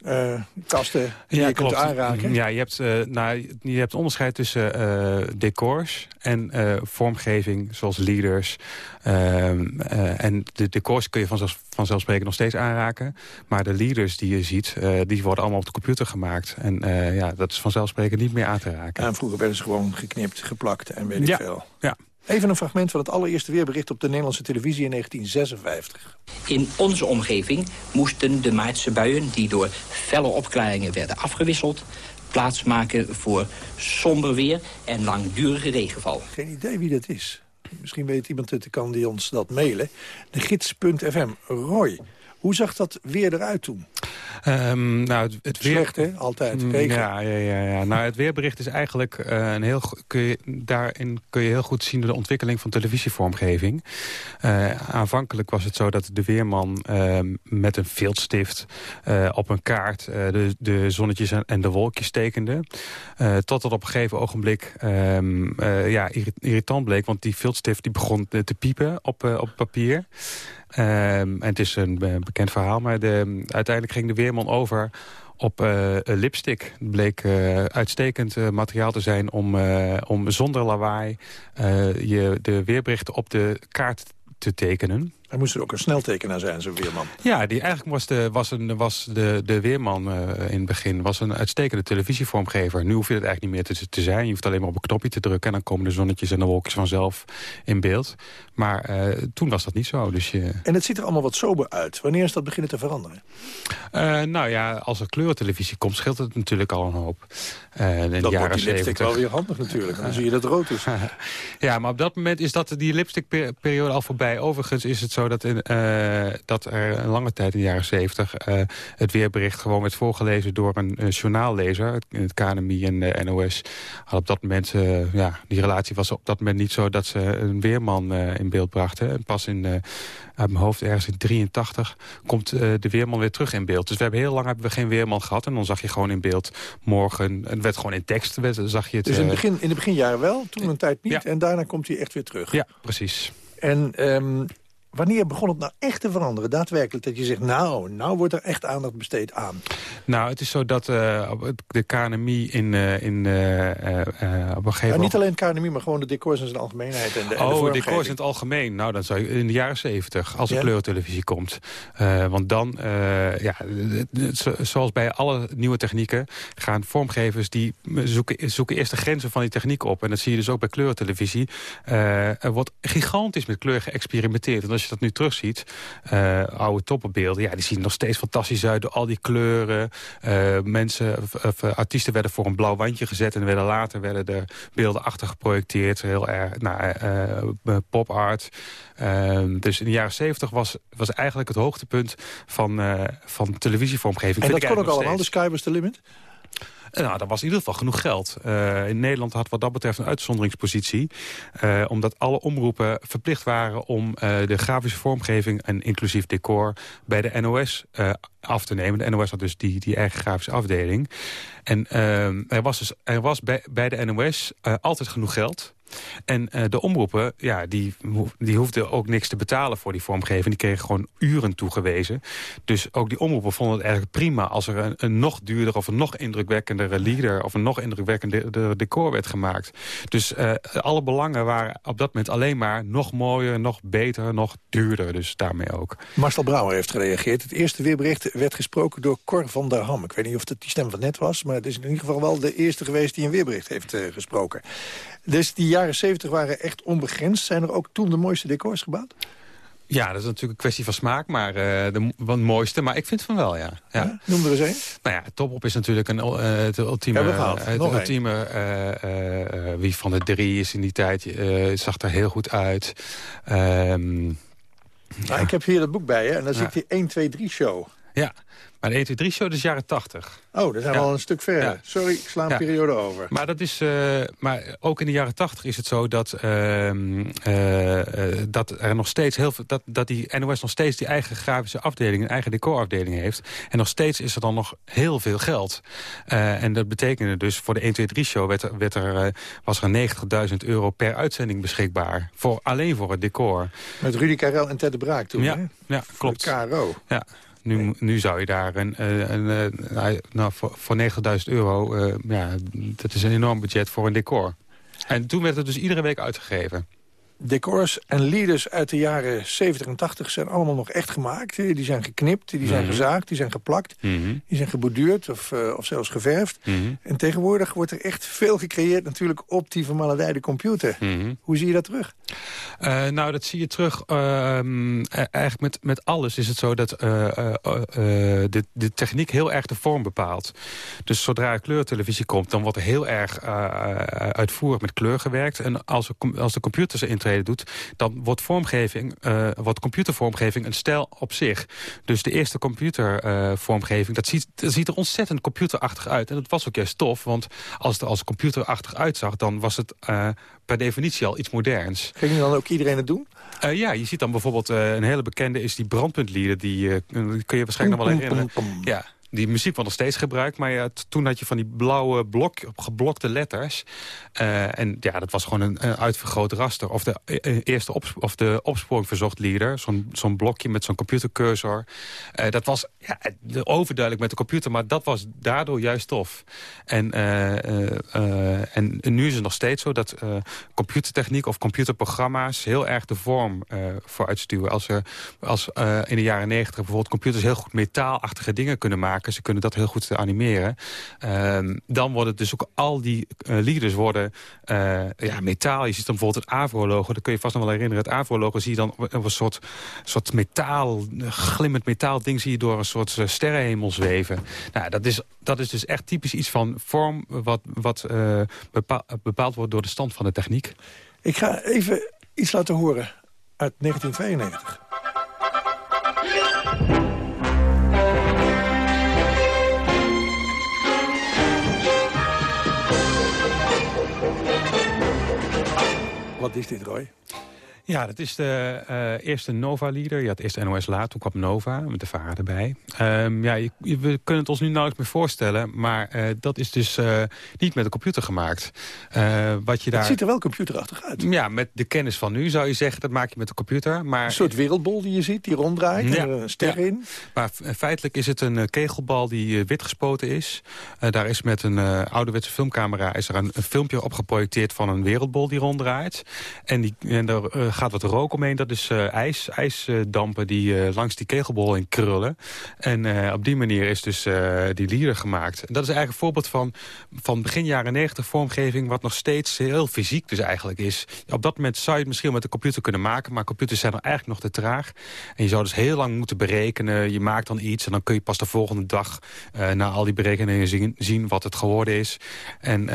Speaker 9: Uh, kasten die
Speaker 20: ja,
Speaker 9: je
Speaker 20: klopt.
Speaker 9: kunt aanraken?
Speaker 20: Ja, je hebt, uh, nou, je hebt onderscheid tussen uh, decors en vormgeving, zoals leaders. Ehm, en de decors kun je vanzelf, vanzelfsprekend nog steeds aanraken. Maar de leaders die je ziet, die worden allemaal op de computer gemaakt. En ja, dat is vanzelfsprekend niet meer aan te raken.
Speaker 9: En vroeger werden ze gewoon geknipt, geplakt en weet ik
Speaker 20: ja.
Speaker 9: veel.
Speaker 20: Ja.
Speaker 9: Even een fragment van het allereerste weerbericht op de Nederlandse televisie in 1956.
Speaker 21: In onze omgeving moesten de maartse buien, die door felle opklaringen werden afgewisseld, plaatsmaken voor somber weer en langdurige regenval.
Speaker 9: Geen idee wie dat is. Misschien weet iemand het, kan die ons dat mailen. De gids.fm. Roy, hoe zag dat weer eruit toen?
Speaker 20: Um, nou, het, het weer...
Speaker 9: Slecht, hè? Altijd. Regen.
Speaker 20: Ja, ja, ja, ja. Nou, het weerbericht is eigenlijk uh, een heel... Kun je, daarin kun je heel goed zien de ontwikkeling van televisievormgeving. Uh, aanvankelijk was het zo dat de weerman uh, met een viltstift op een kaart de, de zonnetjes en de wolkjes tekende. tot het op een gegeven ogenblik um, ja, irritant bleek, want die viltstift die begon te piepen op, op papier. Um, en het is een bekend verhaal, maar de, uiteindelijk ging de weerman over op uh, lipstick. Het bleek uh, uitstekend materiaal te zijn om, om zonder lawaai je de weerberichten op de kaart te tekenen.
Speaker 9: Hij moest er ook een sneltekenaar zijn, zo'n weerman.
Speaker 20: Ja, die eigenlijk was de, was een, was de, de weerman uh, in het begin was een uitstekende televisievormgever. Nu hoef je het eigenlijk niet meer te, te zijn. Je hoeft alleen maar op een knopje te drukken... en dan komen de zonnetjes en de wolkjes vanzelf in beeld. Maar uh, toen was dat niet zo. Dus je...
Speaker 9: En het ziet er allemaal wat sober uit. Wanneer is dat beginnen te veranderen?
Speaker 20: Uh, nou ja, als er kleurentelevisie komt, scheelt het natuurlijk al een hoop. in
Speaker 9: dat
Speaker 20: de jaren
Speaker 9: wordt die lipstick
Speaker 20: 70.
Speaker 9: wel weer handig natuurlijk. Dan zie je dat rood is.
Speaker 20: ja, maar op dat moment is dat die lipstickperiode al voorbij. Overigens is het zo dat, in, uh, dat er een lange tijd in de jaren 70 uh, het weerbericht gewoon werd voorgelezen door een, een journaallezer. Het, het KNMI en de NOS had op dat moment, uh, ja, die relatie was op dat moment niet zo dat ze een weerman in beeld brachten. En pas in, uit mijn hoofd ergens in 83 komt de weerman weer terug in beeld. Dus we hebben heel lang hebben we geen weerman gehad. En dan zag je gewoon in beeld morgen, het werd gewoon in tekst, werd, zag je het.
Speaker 9: Dus in, het begin, in de beginjaren wel, toen een tijd niet.
Speaker 20: Ja.
Speaker 9: En daarna komt hij echt weer terug.
Speaker 20: Ja, precies.
Speaker 9: En um, wanneer begon het nou echt te veranderen? Daadwerkelijk dat je zegt, nou, nou wordt er echt aandacht besteed aan.
Speaker 20: Nou, het is zo dat uh, de KNMI in, uh, in, uh, op een gegeven
Speaker 9: ja, Niet alleen KNMI, maar gewoon de decors in zijn algemeenheid. En de,
Speaker 20: oh,
Speaker 9: de
Speaker 20: decors in het algemeen. Nou, dan zou je in de jaren zeventig, als er ja? kleurtelevisie komt. want dan, ja, zoals bij alle nieuwe technieken... gaan vormgevers die zoeken, zoeken eerst de grenzen van die techniek op. En dat zie je dus ook bij kleurtelevisie. er wordt gigantisch met kleur geëxperimenteerd. En als je dat nu terugziet, oude toppenbeelden... ja, die zien er nog steeds fantastisch uit door al die kleuren... Uh, mensen, of, uh, artiesten werden voor een blauw wandje gezet... en werden later werden er beelden achter geprojecteerd. Heel erg, nou, uh, pop art. Ehm, dus in de jaren zeventig was, was eigenlijk het hoogtepunt van, van televisievormgeving.
Speaker 9: En dat kon ook allemaal, de sky was the limit?
Speaker 20: Nou, dat was in ieder geval genoeg geld. Uh, in Nederland had wat dat betreft een uitzonderingspositie. Uh, omdat alle omroepen verplicht waren om uh, de grafische vormgeving... en inclusief decor bij de NOS af te nemen. De NOS had dus die, die eigen grafische afdeling. En er was, dus, er was bij, bij de NOS altijd genoeg geld... En uh, de omroepen, ja, die, die hoefden ook niks te betalen voor die vormgeving. Die kregen gewoon uren toegewezen. Dus ook die omroepen vonden het eigenlijk prima... als er een, nog duurder of een nog indrukwekkendere leader... of een nog indrukwekkender decor werd gemaakt. Dus uh, alle belangen waren op dat moment alleen maar... nog mooier, nog beter, nog duurder. Dus daarmee ook.
Speaker 9: Marcel Brouwer heeft gereageerd. Het eerste weerbericht werd gesproken door Cor van der Ham. Ik weet niet of het die stem van net was... maar het is in ieder geval wel de eerste geweest die een weerbericht heeft uh, gesproken. Dus die jaren 70 waren echt onbegrensd. Zijn er ook toen de mooiste decors gebouwd?
Speaker 20: Ja, dat is natuurlijk een kwestie van smaak, maar uh, de mooiste. Maar ik vind van wel, ja. ja.
Speaker 9: ja noem er eens een.
Speaker 20: Nou ja, Topop is natuurlijk een, uh, het ultieme...
Speaker 9: Uh,
Speaker 20: het ultieme wie van de drie is in die tijd, zag er heel goed uit. Um,
Speaker 9: nou, ik heb hier dat boek bij je en dan zit die 1, 2, 3 show.
Speaker 20: Ja, maar de 1, 2, 3 show is jaren 80.
Speaker 9: Oh, dat zijn we ja. al een stuk verder. Ja. Sorry, ik sla een ja. periode over.
Speaker 20: Maar, dat is, uh, maar ook in de jaren 80 is het zo dat, uh, uh, dat er nog steeds heel veel, dat, dat die NOS nog steeds die eigen grafische afdeling, een eigen decorafdeling heeft. En nog steeds is er dan nog heel veel geld. en dat betekende dus voor de 1, 2, 3 show werd er, werd er, was er 90.000 euro per uitzending beschikbaar. Voor, alleen voor het decor.
Speaker 9: Met Rudy Karel en Ted de Braak toen,
Speaker 20: ja,
Speaker 9: hè?
Speaker 20: Ja, klopt.
Speaker 9: De KRO.
Speaker 20: Ja. Nu, nu zou je daar een, een, een nou, voor, voor 90.000 euro, uh, ja, dat is een enorm budget voor een decor. En toen werd het dus iedere week uitgegeven.
Speaker 9: Decors en leaders uit de jaren 70 en 80 zijn allemaal nog echt gemaakt. Die zijn geknipt, die zijn mm -hmm. gezaagd, die zijn geplakt. Mm -hmm. Die zijn geborduurd of, uh, of zelfs geverfd. Mm -hmm. En tegenwoordig wordt er echt veel gecreëerd natuurlijk op die vermaledijde computer. Hoe zie je dat terug?
Speaker 20: Uh, nou, dat zie je terug. Uh, eigenlijk met, met alles is het zo dat de, de techniek heel erg de vorm bepaalt. Dus zodra kleurtelevisie komt, dan wordt er heel erg uitvoerig met kleur gewerkt. En als, er, als de computers doet... dan wordt, vormgeving, uh, wordt computervormgeving een stijl op zich. Dus de eerste computervormgeving, uh, dat, ziet, dat ziet er ontzettend computerachtig uit. En dat was ook juist tof, want als het er als computerachtig uitzag... dan was het uh, per definitie al iets moderns.
Speaker 9: Ging dan ook iedereen het doen?
Speaker 20: Uh, ja, je ziet dan bijvoorbeeld uh, een hele bekende is die brandpuntlieden. Die uh, kun je waarschijnlijk nog wel herinneren. Ja, die muziek wordt nog steeds gebruikt. Maar ja, toen had je van die blauwe blok, geblokte letters. Uh, en ja, dat was gewoon een, uitvergroot raster. Of de uh, eerste op, of de opsporing verzocht leader. Zo'n blokje met zo'n computercursor. Dat was ja, overduidelijk met de computer. Maar dat was daardoor juist tof. En, en nu is het nog steeds zo dat computertechniek of computerprogramma's... heel erg de vorm vooruitstuwen. Als, er, als in de jaren negentig bijvoorbeeld computers heel goed metaalachtige dingen kunnen maken ze kunnen dat heel goed animeren. Uh, dan worden dus ook al die uh, leaders worden uh, ja, metaal. Je ziet dan bijvoorbeeld het Avro-logo. Dat kun je vast nog wel herinneren. Het Avro-logo zie je dan een soort, soort metaal, glimmend metaal ding zie je door een soort uh, sterrenhemel zweven. Nou, dat is, dat is dus echt typisch iets van vorm wat, wat bepaald wordt door de stand van de techniek.
Speaker 9: Ik ga even iets laten horen uit 1992. Wat is dit, Roy?
Speaker 20: Ja, dat is de uh, eerste Nova-leader. Je had eerst NOS Laat, toen kwam Nova met de vader erbij. Um, ja, je, we kunnen het ons nu nauwelijks meer voorstellen... maar uh, dat is dus uh, niet met de computer gemaakt. wat je daar...
Speaker 9: Het ziet er wel computerachtig uit.
Speaker 20: Ja, met de kennis van nu zou je zeggen, dat maak je met de computer. Maar...
Speaker 9: Een soort wereldbol die je ziet, die ronddraait, ja. een ster ja. in.
Speaker 20: Maar feitelijk is het een kegelbal die wit gespoten is. daar is met een ouderwetse filmcamera is er een, een, filmpje op geprojecteerd... van een wereldbol die ronddraait. En, die, en daar gaat wat rook omheen. Dat is uh, ijs, ijsdampen die uh, langs die kegelbol in krullen. En uh, op die manier is dus die lieder gemaakt. En dat is eigenlijk een voorbeeld van, van begin jaren 90 vormgeving... wat nog steeds heel fysiek dus eigenlijk is. Op dat moment zou je het misschien met de computer kunnen maken... maar computers zijn nog eigenlijk nog te traag. En je zou dus heel lang moeten berekenen. Je maakt dan iets en dan kun je pas de volgende dag... na al die berekeningen zien, zien wat het geworden is. En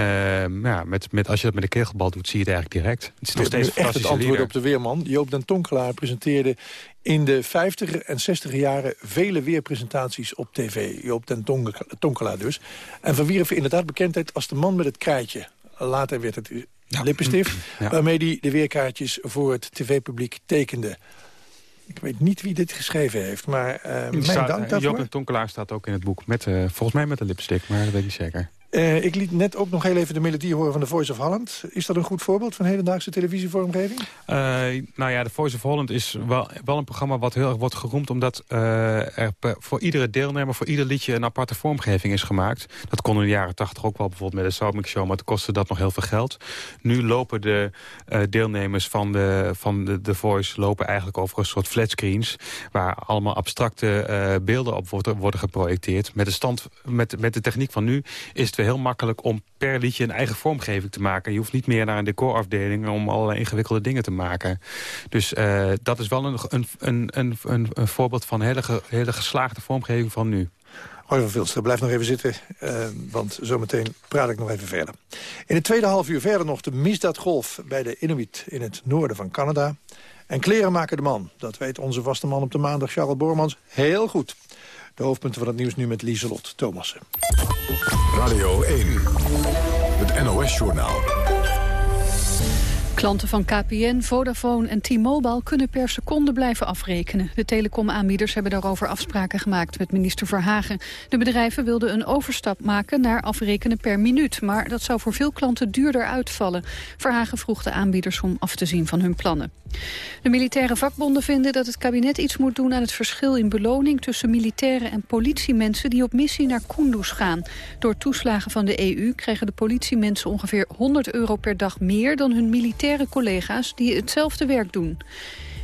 Speaker 20: ja, met, met, als je dat met de kegelbal doet, zie je het eigenlijk direct. Het is nog steeds
Speaker 9: echt het antwoord op de weerman. Joop den Tonkelaar presenteerde in de 50er en 60er jaren vele weerpresentaties op tv. Joop den Tonkelaar dus. En verwierf inderdaad bekendheid als de man met het krijtje. Later werd het ja. lippenstift, ja. waarmee hij de weerkaartjes voor het tv-publiek tekende. Ik weet niet wie dit geschreven heeft, maar uh, mijn
Speaker 20: staat,
Speaker 9: dank daarvoor.
Speaker 20: Joop den Tonkelaar staat ook in het boek, met, uh, volgens mij met een lipstick, maar dat weet ik niet zeker.
Speaker 9: Uh, ik liet net ook nog heel even de melodie horen van The Voice of Holland. Is dat een goed voorbeeld van hedendaagse televisievormgeving?
Speaker 20: Uh, nou ja, The Voice of Holland is wel, wel een programma wat heel erg wordt geroemd... omdat uh, er voor iedere deelnemer, voor ieder liedje een aparte vormgeving is gemaakt. Dat kon in de jaren tachtig ook wel bijvoorbeeld met de Soundmix Show... maar het kostte dat nog heel veel geld. Nu lopen de deelnemers van de, van de The Voice lopen eigenlijk over een soort flatscreens... waar allemaal abstracte beelden op worden, geprojecteerd. Met de, stand, met, met de techniek van nu is het heel makkelijk om per liedje een eigen vormgeving te maken. Je hoeft niet meer naar een decorafdeling om allerlei ingewikkelde dingen te maken. Dus uh, dat is wel een, een, een, een, een voorbeeld van hele, hele geslaagde vormgeving van nu.
Speaker 9: Hoi van Vilster, blijf nog even zitten, uh, want zometeen praat ik nog even verder. In het tweede half uur verder nog de misdaadgolf bij de Inuit in het noorden van Canada. En kleren maken de man, dat weet onze vaste man op de maandag, Charles Bormans, heel goed. De hoofdpunten van het nieuws nu met Lieselot Thomassen.
Speaker 1: Radio 1, het NOS-journaal.
Speaker 2: Klanten van KPN, Vodafone en T-Mobile kunnen per seconde blijven afrekenen. De telecomaanbieders hebben daarover afspraken gemaakt met minister Verhagen. De bedrijven wilden een overstap maken naar afrekenen per minuut. Maar dat zou voor veel klanten duurder uitvallen. Verhagen vroeg de aanbieders om af te zien van hun plannen. De militaire vakbonden vinden dat het kabinet iets moet doen aan het verschil in beloning tussen militairen en politiemensen die op missie naar Kunduz gaan. Door toeslagen van de EU krijgen de politiemensen ongeveer 100 euro per dag meer dan hun militaire collega's die hetzelfde werk doen.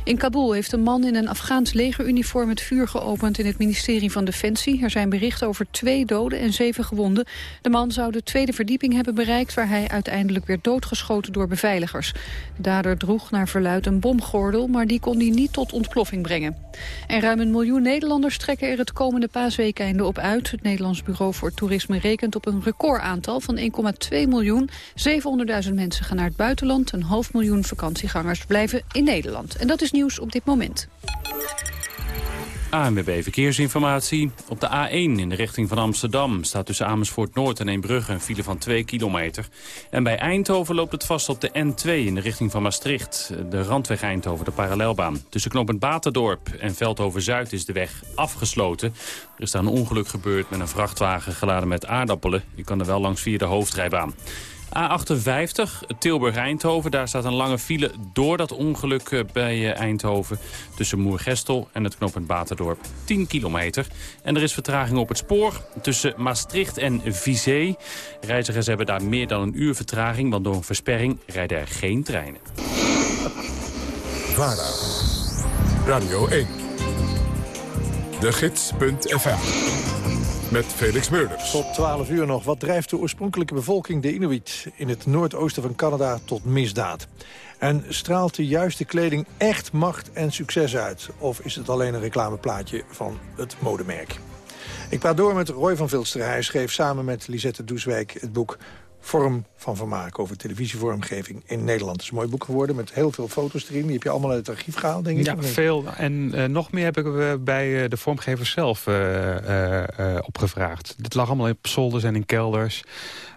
Speaker 2: In Kabul heeft een man in een Afghaans legeruniform het vuur geopend in het ministerie van Defensie. Er zijn berichten over twee doden en zeven gewonden. De man zou de tweede verdieping hebben bereikt waar hij uiteindelijk werd doodgeschoten door beveiligers. De dader droeg naar verluid een bomgordel, maar die kon hij niet tot ontploffing brengen. En ruim een miljoen Nederlanders trekken er het komende paasweekende op uit. Het Nederlands Bureau voor Toerisme rekent op een recordaantal van 1,2 miljoen. 700.000 mensen gaan naar het buitenland. Een half miljoen vakantiegangers blijven in Nederland. En dat is nieuws op dit moment.
Speaker 5: ANWB Verkeersinformatie. Op de A1 in de richting van Amsterdam staat tussen Amersfoort Noord en Eembrugge een file van 2 kilometer. En bij Eindhoven loopt het vast op de N2 in de richting van Maastricht. De randweg Eindhoven, de parallelbaan. Tussen knooppunt Baterdorp en Veldhoven-Zuid is de weg afgesloten. Er is daar een ongeluk gebeurd met een vrachtwagen geladen met aardappelen. Je kan er wel langs via de hoofdrijbaan. A58, Tilburg-Eindhoven. Daar staat een lange file door dat ongeluk eh, bij eh, Eindhoven. Tussen Moergestel en het knooppunt Baterdorp. 10 kilometer. En er is vertraging op het spoor tussen Maastricht en Vizé. Reizigers hebben daar meer dan een uur vertraging... want door een versperring rijden er geen treinen.
Speaker 1: VARA, Radio 1, de gids.fm met Felix Meurders.
Speaker 9: Tot 12 uur nog. Wat drijft de oorspronkelijke bevolking, de Inuit... in het noordoosten van Canada tot misdaad? En straalt de juiste kleding echt macht en succes uit? Of is het alleen een reclameplaatje van het modemerk? Ik praat door met Roy van Vilster. Hij schreef samen met Lisette Doeswijk het boek vorm van vermaak over televisievormgeving in Nederland. Het is een mooi boek geworden met heel veel foto's erin. Die heb je allemaal uit het archief gehaald, denk ik.
Speaker 20: Ja, veel. En uh, nog meer heb ik uh, bij uh, de vormgever zelf opgevraagd. Dit lag allemaal in zolders en in kelders.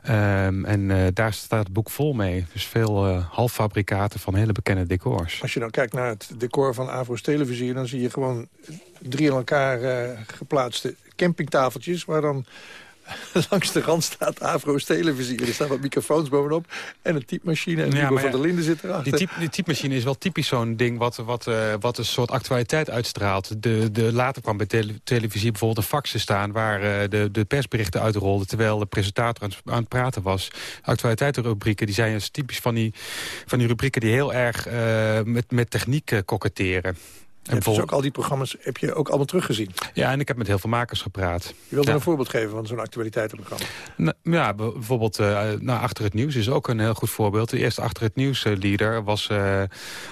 Speaker 20: Um, en daar staat het boek vol mee. Dus veel halffabrikaten van hele bekende decors.
Speaker 9: Als je dan kijkt naar het decor van Avro's televisie... dan zie je gewoon drie in elkaar geplaatste campingtafeltjes... waar dan langs de rand staat Avro's televisie. Er staan wat microfoons bovenop en een typemachine. En ja, van der Linden zit erachter.
Speaker 20: Die, type, die typemachine is wel typisch zo'n ding wat, wat, uh, wat een soort actualiteit uitstraalt. De, de, later kwam bij tele, televisie bijvoorbeeld een fax te staan... waar uh, de, de persberichten uitrolden terwijl de presentator aan, aan het praten was. Actualiteitenrubrieken die zijn dus typisch van die, van die rubrieken... die heel erg uh, met, met techniek koketteren.
Speaker 9: En hebt dus ook al die programma's heb je ook allemaal teruggezien?
Speaker 20: Ja, en ik heb met heel veel makers gepraat.
Speaker 9: Je wilde
Speaker 20: ja.
Speaker 9: een voorbeeld geven van zo'n actualiteitenprogramma?
Speaker 20: Nou, ja, bijvoorbeeld uh, nou, Achter het Nieuws is ook een heel goed voorbeeld. De eerste Achter het Nieuws uh, leader was uh,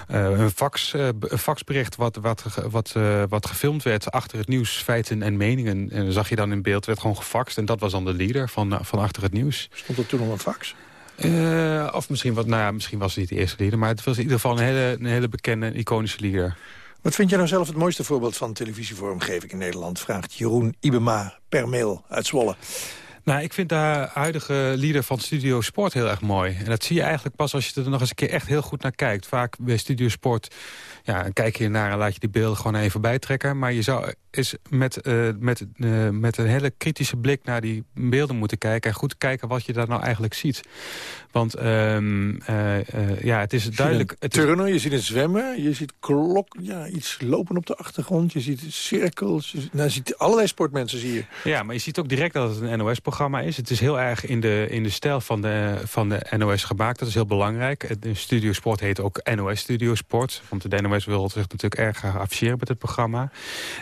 Speaker 20: een, fax, een faxbericht wat, wat, wat, wat gefilmd werd. Achter het Nieuws, feiten en meningen. En zag je dan in beeld, werd gewoon gefaxt. En dat was dan de leader van, van Achter het Nieuws.
Speaker 9: Stond er toen nog een fax?
Speaker 20: of misschien, wat, nou ja, misschien was het niet de eerste leader. Maar het was in ieder geval een hele, een hele bekende, iconische leader.
Speaker 9: Wat vind je nou zelf het mooiste voorbeeld van televisievormgeving in Nederland? Vraagt Jeroen Ibema per mail uit Zwolle.
Speaker 20: Nou, ik vind de huidige leader van Studio Sport heel erg mooi. En dat zie je eigenlijk pas als je er nog eens een keer echt heel goed naar kijkt. Vaak bij Studio Sport ja, kijk je naar en laat je die beelden gewoon even bijtrekken. Maar je zou is met, uh, met, uh, met een hele kritische blik naar die beelden moeten kijken... en goed kijken wat je daar nou eigenlijk ziet. Want um, uh, ja, het is duidelijk...
Speaker 9: Het turnen, je ziet het zwemmen, je ziet klok, ja, iets lopen op de achtergrond... je ziet cirkels, je, nou, je ziet allerlei sportmensen zie je.
Speaker 20: Ja, maar je ziet ook direct dat het een NOS-programma is. Het is heel erg in de, in de stijl van de, van de NOS gemaakt. Dat is heel belangrijk. Studio Sport heet ook NOS Studio Sport. Want de NOS wil zich natuurlijk erg afficheren met het programma.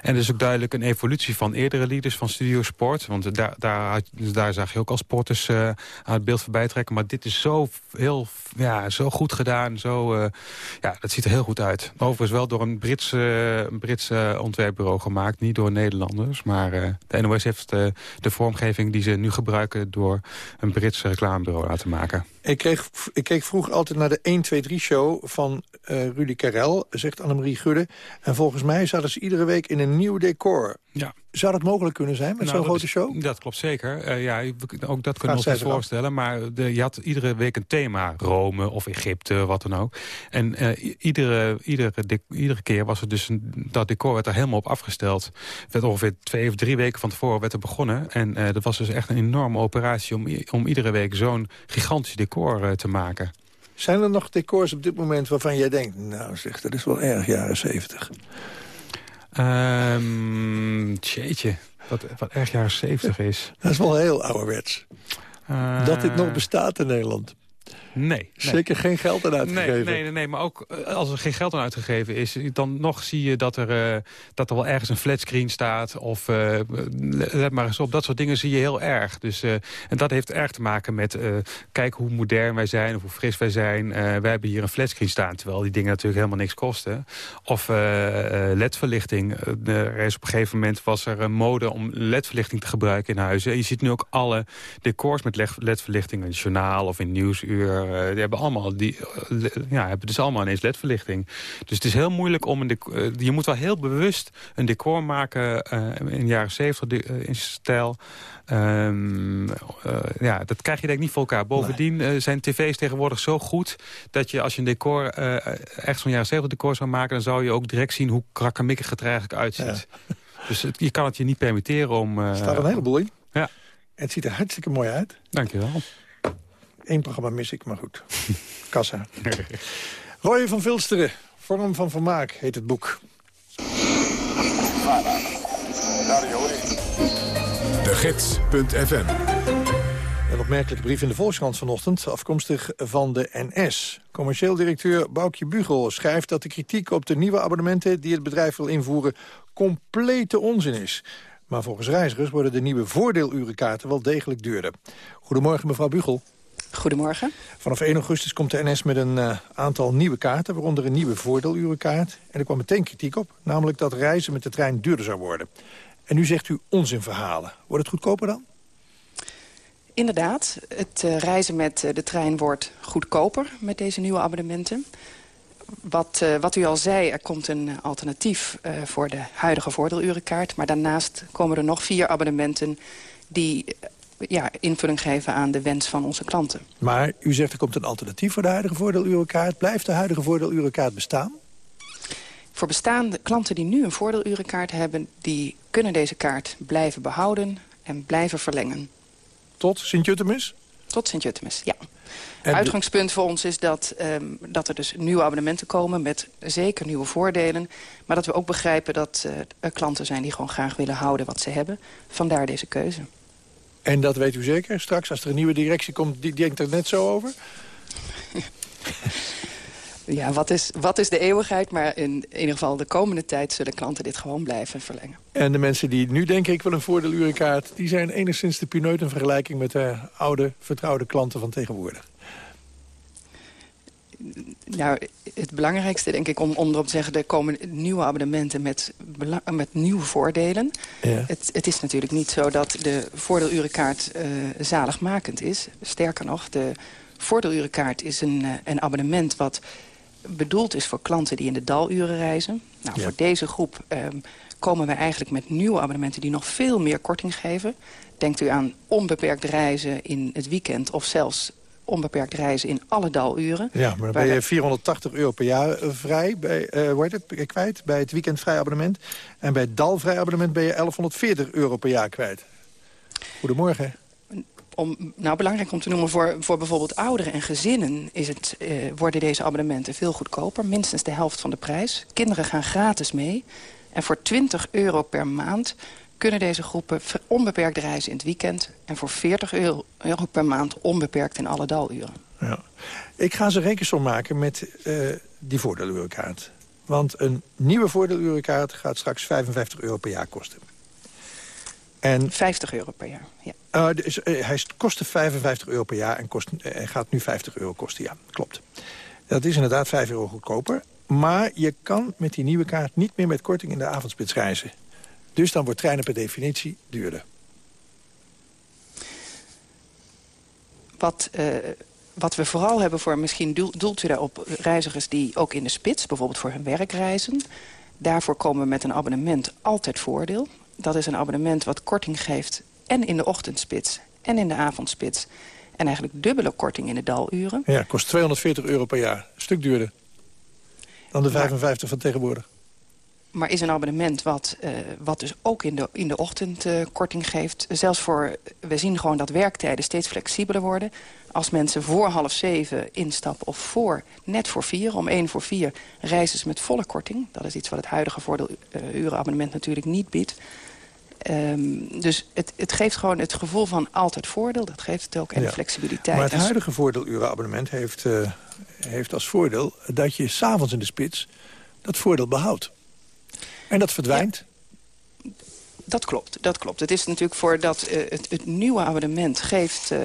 Speaker 20: En dus ook duidelijk een evolutie van eerdere leaders van Studio Sport. Want daar, daar, daar zag je ook al sporters uh, aan het beeld voorbij trekken. Maar dit is zo, heel, ja, zo goed gedaan. Zo, uh, ja, dat ziet er heel goed uit. Overigens wel door een Brits, uh, Brits ontwerpbureau gemaakt. Niet door Nederlanders. Maar de NOS heeft de vormgeving die ze nu gebruiken... door een Brits reclamebureau laten maken.
Speaker 9: Ik, kreeg, ik keek vroeger altijd naar de 1-2-3-show van uh, Rudy Karel, zegt Annemarie Gudde. En volgens mij zaten ze iedere week in een nieuw decor.
Speaker 20: Ja.
Speaker 9: Zou dat mogelijk kunnen zijn met
Speaker 20: nou,
Speaker 9: zo'n grote show?
Speaker 20: Dat klopt zeker. Uh, ja, ook dat kunnen we ons niet voorstellen. Maar de, je had iedere week een thema. Rome of Egypte, wat dan ook. En uh, iedere, iedere, iedere keer was er dus een, dat decor werd er helemaal op afgesteld. werd ongeveer twee of drie weken van tevoren werd er begonnen. En dat was dus echt een enorme operatie om, om iedere week zo'n gigantisch decor te maken.
Speaker 9: Zijn er nog decors op dit moment waarvan jij denkt... nou zeg, dat is wel erg jaren zeventig?
Speaker 20: Um, tjeetje, wat, wat erg jaren zeventig is.
Speaker 9: Dat is wel heel ouderwets. Uh, dat dit nog bestaat in Nederland.
Speaker 20: Nee.
Speaker 9: Zeker geen geld aan uitgegeven.
Speaker 20: Nee, nee, nee, nee, maar ook eh, als er geen geld aan uitgegeven is... dan nog zie je dat er, uh, dat er wel ergens een flatscreen staat. Of uh, let maar eens op, dat soort dingen zie je heel erg. Dus, uh, en dat heeft erg te maken met kijk hoe modern wij zijn... of hoe fris wij zijn. wij hebben hier een flatscreen staan... terwijl die dingen natuurlijk helemaal niks kosten. Of ledverlichting. er is op een gegeven moment was er een mode om ledverlichting te gebruiken in huizen. En je ziet nu ook alle decors met ledverlichting... in het journaal of in Nieuwsuur uh, die hebben allemaal die, uh, ja, hebben dus allemaal ineens ledverlichting. Dus het is heel moeilijk om een decor, uh, je moet wel heel bewust een decor maken in de jaren 70 in stijl. Um, ja, dat krijg je denk ik niet voor elkaar. Bovendien zijn tv's tegenwoordig zo goed dat je als je een decor echt zo'n jaren 70 decor zou maken, dan zou je ook direct zien hoe krakkemikkig het er eigenlijk uitziet. Ja. Dus het, je kan het je niet permitteren om...
Speaker 9: er staat een heleboel in.
Speaker 20: Ja.
Speaker 9: En het ziet er hartstikke mooi uit.
Speaker 20: Dankjewel.
Speaker 9: Eén programma mis ik, maar goed. Kassa. Roy van Vilsteren, Vorm van Vermaak heet het boek.
Speaker 1: De Gids.fm
Speaker 9: Een opmerkelijke brief in de Volkskrant vanochtend, afkomstig van de NS. Commercieel directeur Boukje Bugel schrijft dat de kritiek op de nieuwe abonnementen... die het bedrijf wil invoeren, complete onzin is. Maar volgens reizigers worden de nieuwe voordeelurenkaarten wel degelijk duurder. Goedemorgen, mevrouw Bugel.
Speaker 22: Goedemorgen.
Speaker 9: Vanaf 1 augustus komt de NS met een uh, aantal nieuwe kaarten... waaronder een nieuwe voordeelurenkaart. En er kwam meteen kritiek op, namelijk dat reizen met de trein duurder zou worden. En nu zegt u onzinverhalen. Wordt het goedkoper dan?
Speaker 22: Inderdaad, het uh, reizen met uh, de trein wordt goedkoper met deze nieuwe abonnementen. Wat, uh, wat u al zei, er komt een alternatief voor de huidige voordeelurenkaart. Maar daarnaast komen er nog vier abonnementen die ja, invulling geven aan de wens van onze klanten.
Speaker 9: Maar u zegt er komt een alternatief voor de huidige voordeelurenkaart. Blijft de huidige voordeelurenkaart bestaan?
Speaker 22: Voor bestaande klanten die nu een voordeelurenkaart hebben... die kunnen deze kaart blijven behouden en blijven verlengen.
Speaker 9: Tot Sint-Jutemus?
Speaker 22: Tot Sint-Jutemus, ja. Het Uitgangspunt voor ons is dat, um, dat er dus nieuwe abonnementen komen... met zeker nieuwe voordelen. Maar dat we ook begrijpen dat uh, er klanten zijn die gewoon graag willen houden wat ze hebben. Vandaar deze keuze.
Speaker 9: En dat weet u zeker? Straks als er een nieuwe directie komt, die denkt er net zo over?
Speaker 22: ja, wat is, wat is de eeuwigheid? Maar in, in ieder geval de komende tijd zullen klanten dit gewoon blijven verlengen.
Speaker 9: En de mensen die nu denken ik wil een voordeelurenkaart... die zijn enigszins de pineut in vergelijking met de oude, vertrouwde klanten van tegenwoordig.
Speaker 22: Nou, het belangrijkste denk ik om, om erop te zeggen... er komen nieuwe abonnementen met, met nieuwe voordelen. Ja. Het, het, is natuurlijk niet zo dat de voordeelurenkaart uh, zaligmakend is. Sterker nog, de voordeelurenkaart is een, uh, een abonnement... wat bedoeld is voor klanten die in de daluren reizen. Nou, ja. Voor deze groep um, komen wij eigenlijk met nieuwe abonnementen... die nog veel meer korting geven. Denkt u aan onbeperkt reizen in het weekend... of zelfs onbeperkt reizen in alle daluren.
Speaker 9: Ja, maar dan ben je 480 euro per jaar eh, vrij, bij, uh, hoe het, kwijt bij het weekendvrij abonnement. En bij het dalvrij abonnement ben je 1140 euro per jaar kwijt. Goedemorgen.
Speaker 22: Om, nou, belangrijk om te noemen, voor, voor bijvoorbeeld ouderen en gezinnen... Is het, worden deze abonnementen veel goedkoper. Minstens de helft van de prijs. Kinderen gaan gratis mee. En voor 20 euro per maand kunnen deze groepen onbeperkt reizen in het weekend... en voor 40 euro, euro per maand onbeperkt in alle daluren.
Speaker 9: Ja. Ik ga ze rekensom maken met uh, die voordeelurenkaart. Want een nieuwe voordeelurenkaart gaat straks 55 euro per jaar kosten.
Speaker 22: En, 50 euro per jaar, ja.
Speaker 9: Uh, dus, uh, hij kostte 55 euro per jaar en, kost, en gaat nu 50 euro kosten, ja, klopt. Dat is inderdaad 5 euro goedkoper. Maar je kan met die nieuwe kaart niet meer met korting in de avondspits reizen. Dus dan wordt treinen per definitie duurder.
Speaker 22: Wat, uh, wat we vooral hebben voor, misschien doelt u daarop reizigers die ook in de spits, bijvoorbeeld voor hun werk reizen. Daarvoor komen we met een abonnement altijd voordeel. Dat is een abonnement wat korting geeft en in de ochtendspits en in de avondspits. En eigenlijk dubbele korting in de daluren.
Speaker 9: Ja, kost 240 euro per jaar. Een stuk duurder dan de 55 van tegenwoordig
Speaker 22: maar is een abonnement wat, uh, wat dus ook in de, in de ochtend uh, korting geeft. Zelfs voor, we zien gewoon dat werktijden steeds flexibeler worden. Als mensen voor half zeven instappen of voor, net voor vier, om één voor vier... reizen ze met volle korting. Dat is iets wat het huidige voordeelurenabonnement uh, natuurlijk niet biedt. Um, dus het, het geeft gewoon het gevoel van altijd voordeel. Dat geeft het ook en ja. flexibiliteit.
Speaker 9: Maar het huidige voordeelurenabonnement heeft, uh, heeft als voordeel... dat je s'avonds in de spits dat voordeel behoudt. En dat verdwijnt?
Speaker 22: Ja, dat klopt, dat klopt. Het is natuurlijk voor dat uh, het, het, nieuwe abonnement geeft, uh,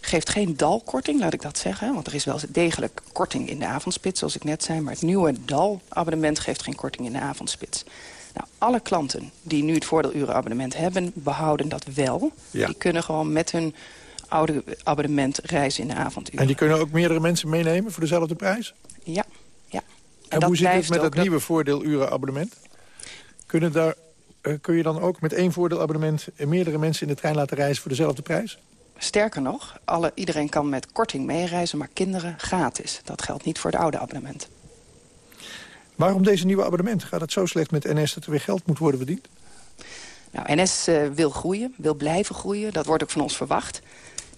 Speaker 22: geeft geen dalkorting, laat ik dat zeggen. Want er is wel degelijk korting in de avondspits, zoals ik net zei. Maar het nieuwe dalabonnement geeft geen korting in de avondspits. Nou, alle klanten die nu het voordeelurenabonnement hebben, behouden dat wel. Ja. Die kunnen gewoon met hun oude abonnement reizen in de avonduren.
Speaker 9: En die kunnen ook meerdere mensen meenemen voor dezelfde prijs?
Speaker 22: Ja, ja.
Speaker 9: En, en hoe zit het met dat, dat nieuwe voordeelurenabonnement? Kunnen daar, uh, kun je dan ook met één voordeelabonnement... meerdere mensen in de trein laten reizen voor dezelfde prijs?
Speaker 22: Sterker nog, alle, iedereen kan met korting meereizen, maar kinderen gratis. Dat geldt niet voor het oude abonnement.
Speaker 9: Waarom deze nieuwe abonnement? Gaat het zo slecht met NS dat er weer geld moet worden verdiend?
Speaker 22: Nou, NS uh, wil groeien, wil blijven groeien. Dat wordt ook van ons verwacht.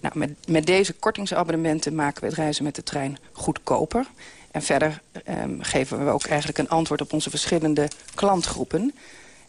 Speaker 22: Nou, met, met deze kortingsabonnementen maken we het reizen met de trein goedkoper. En verder um, geven we ook eigenlijk een antwoord op onze verschillende klantgroepen.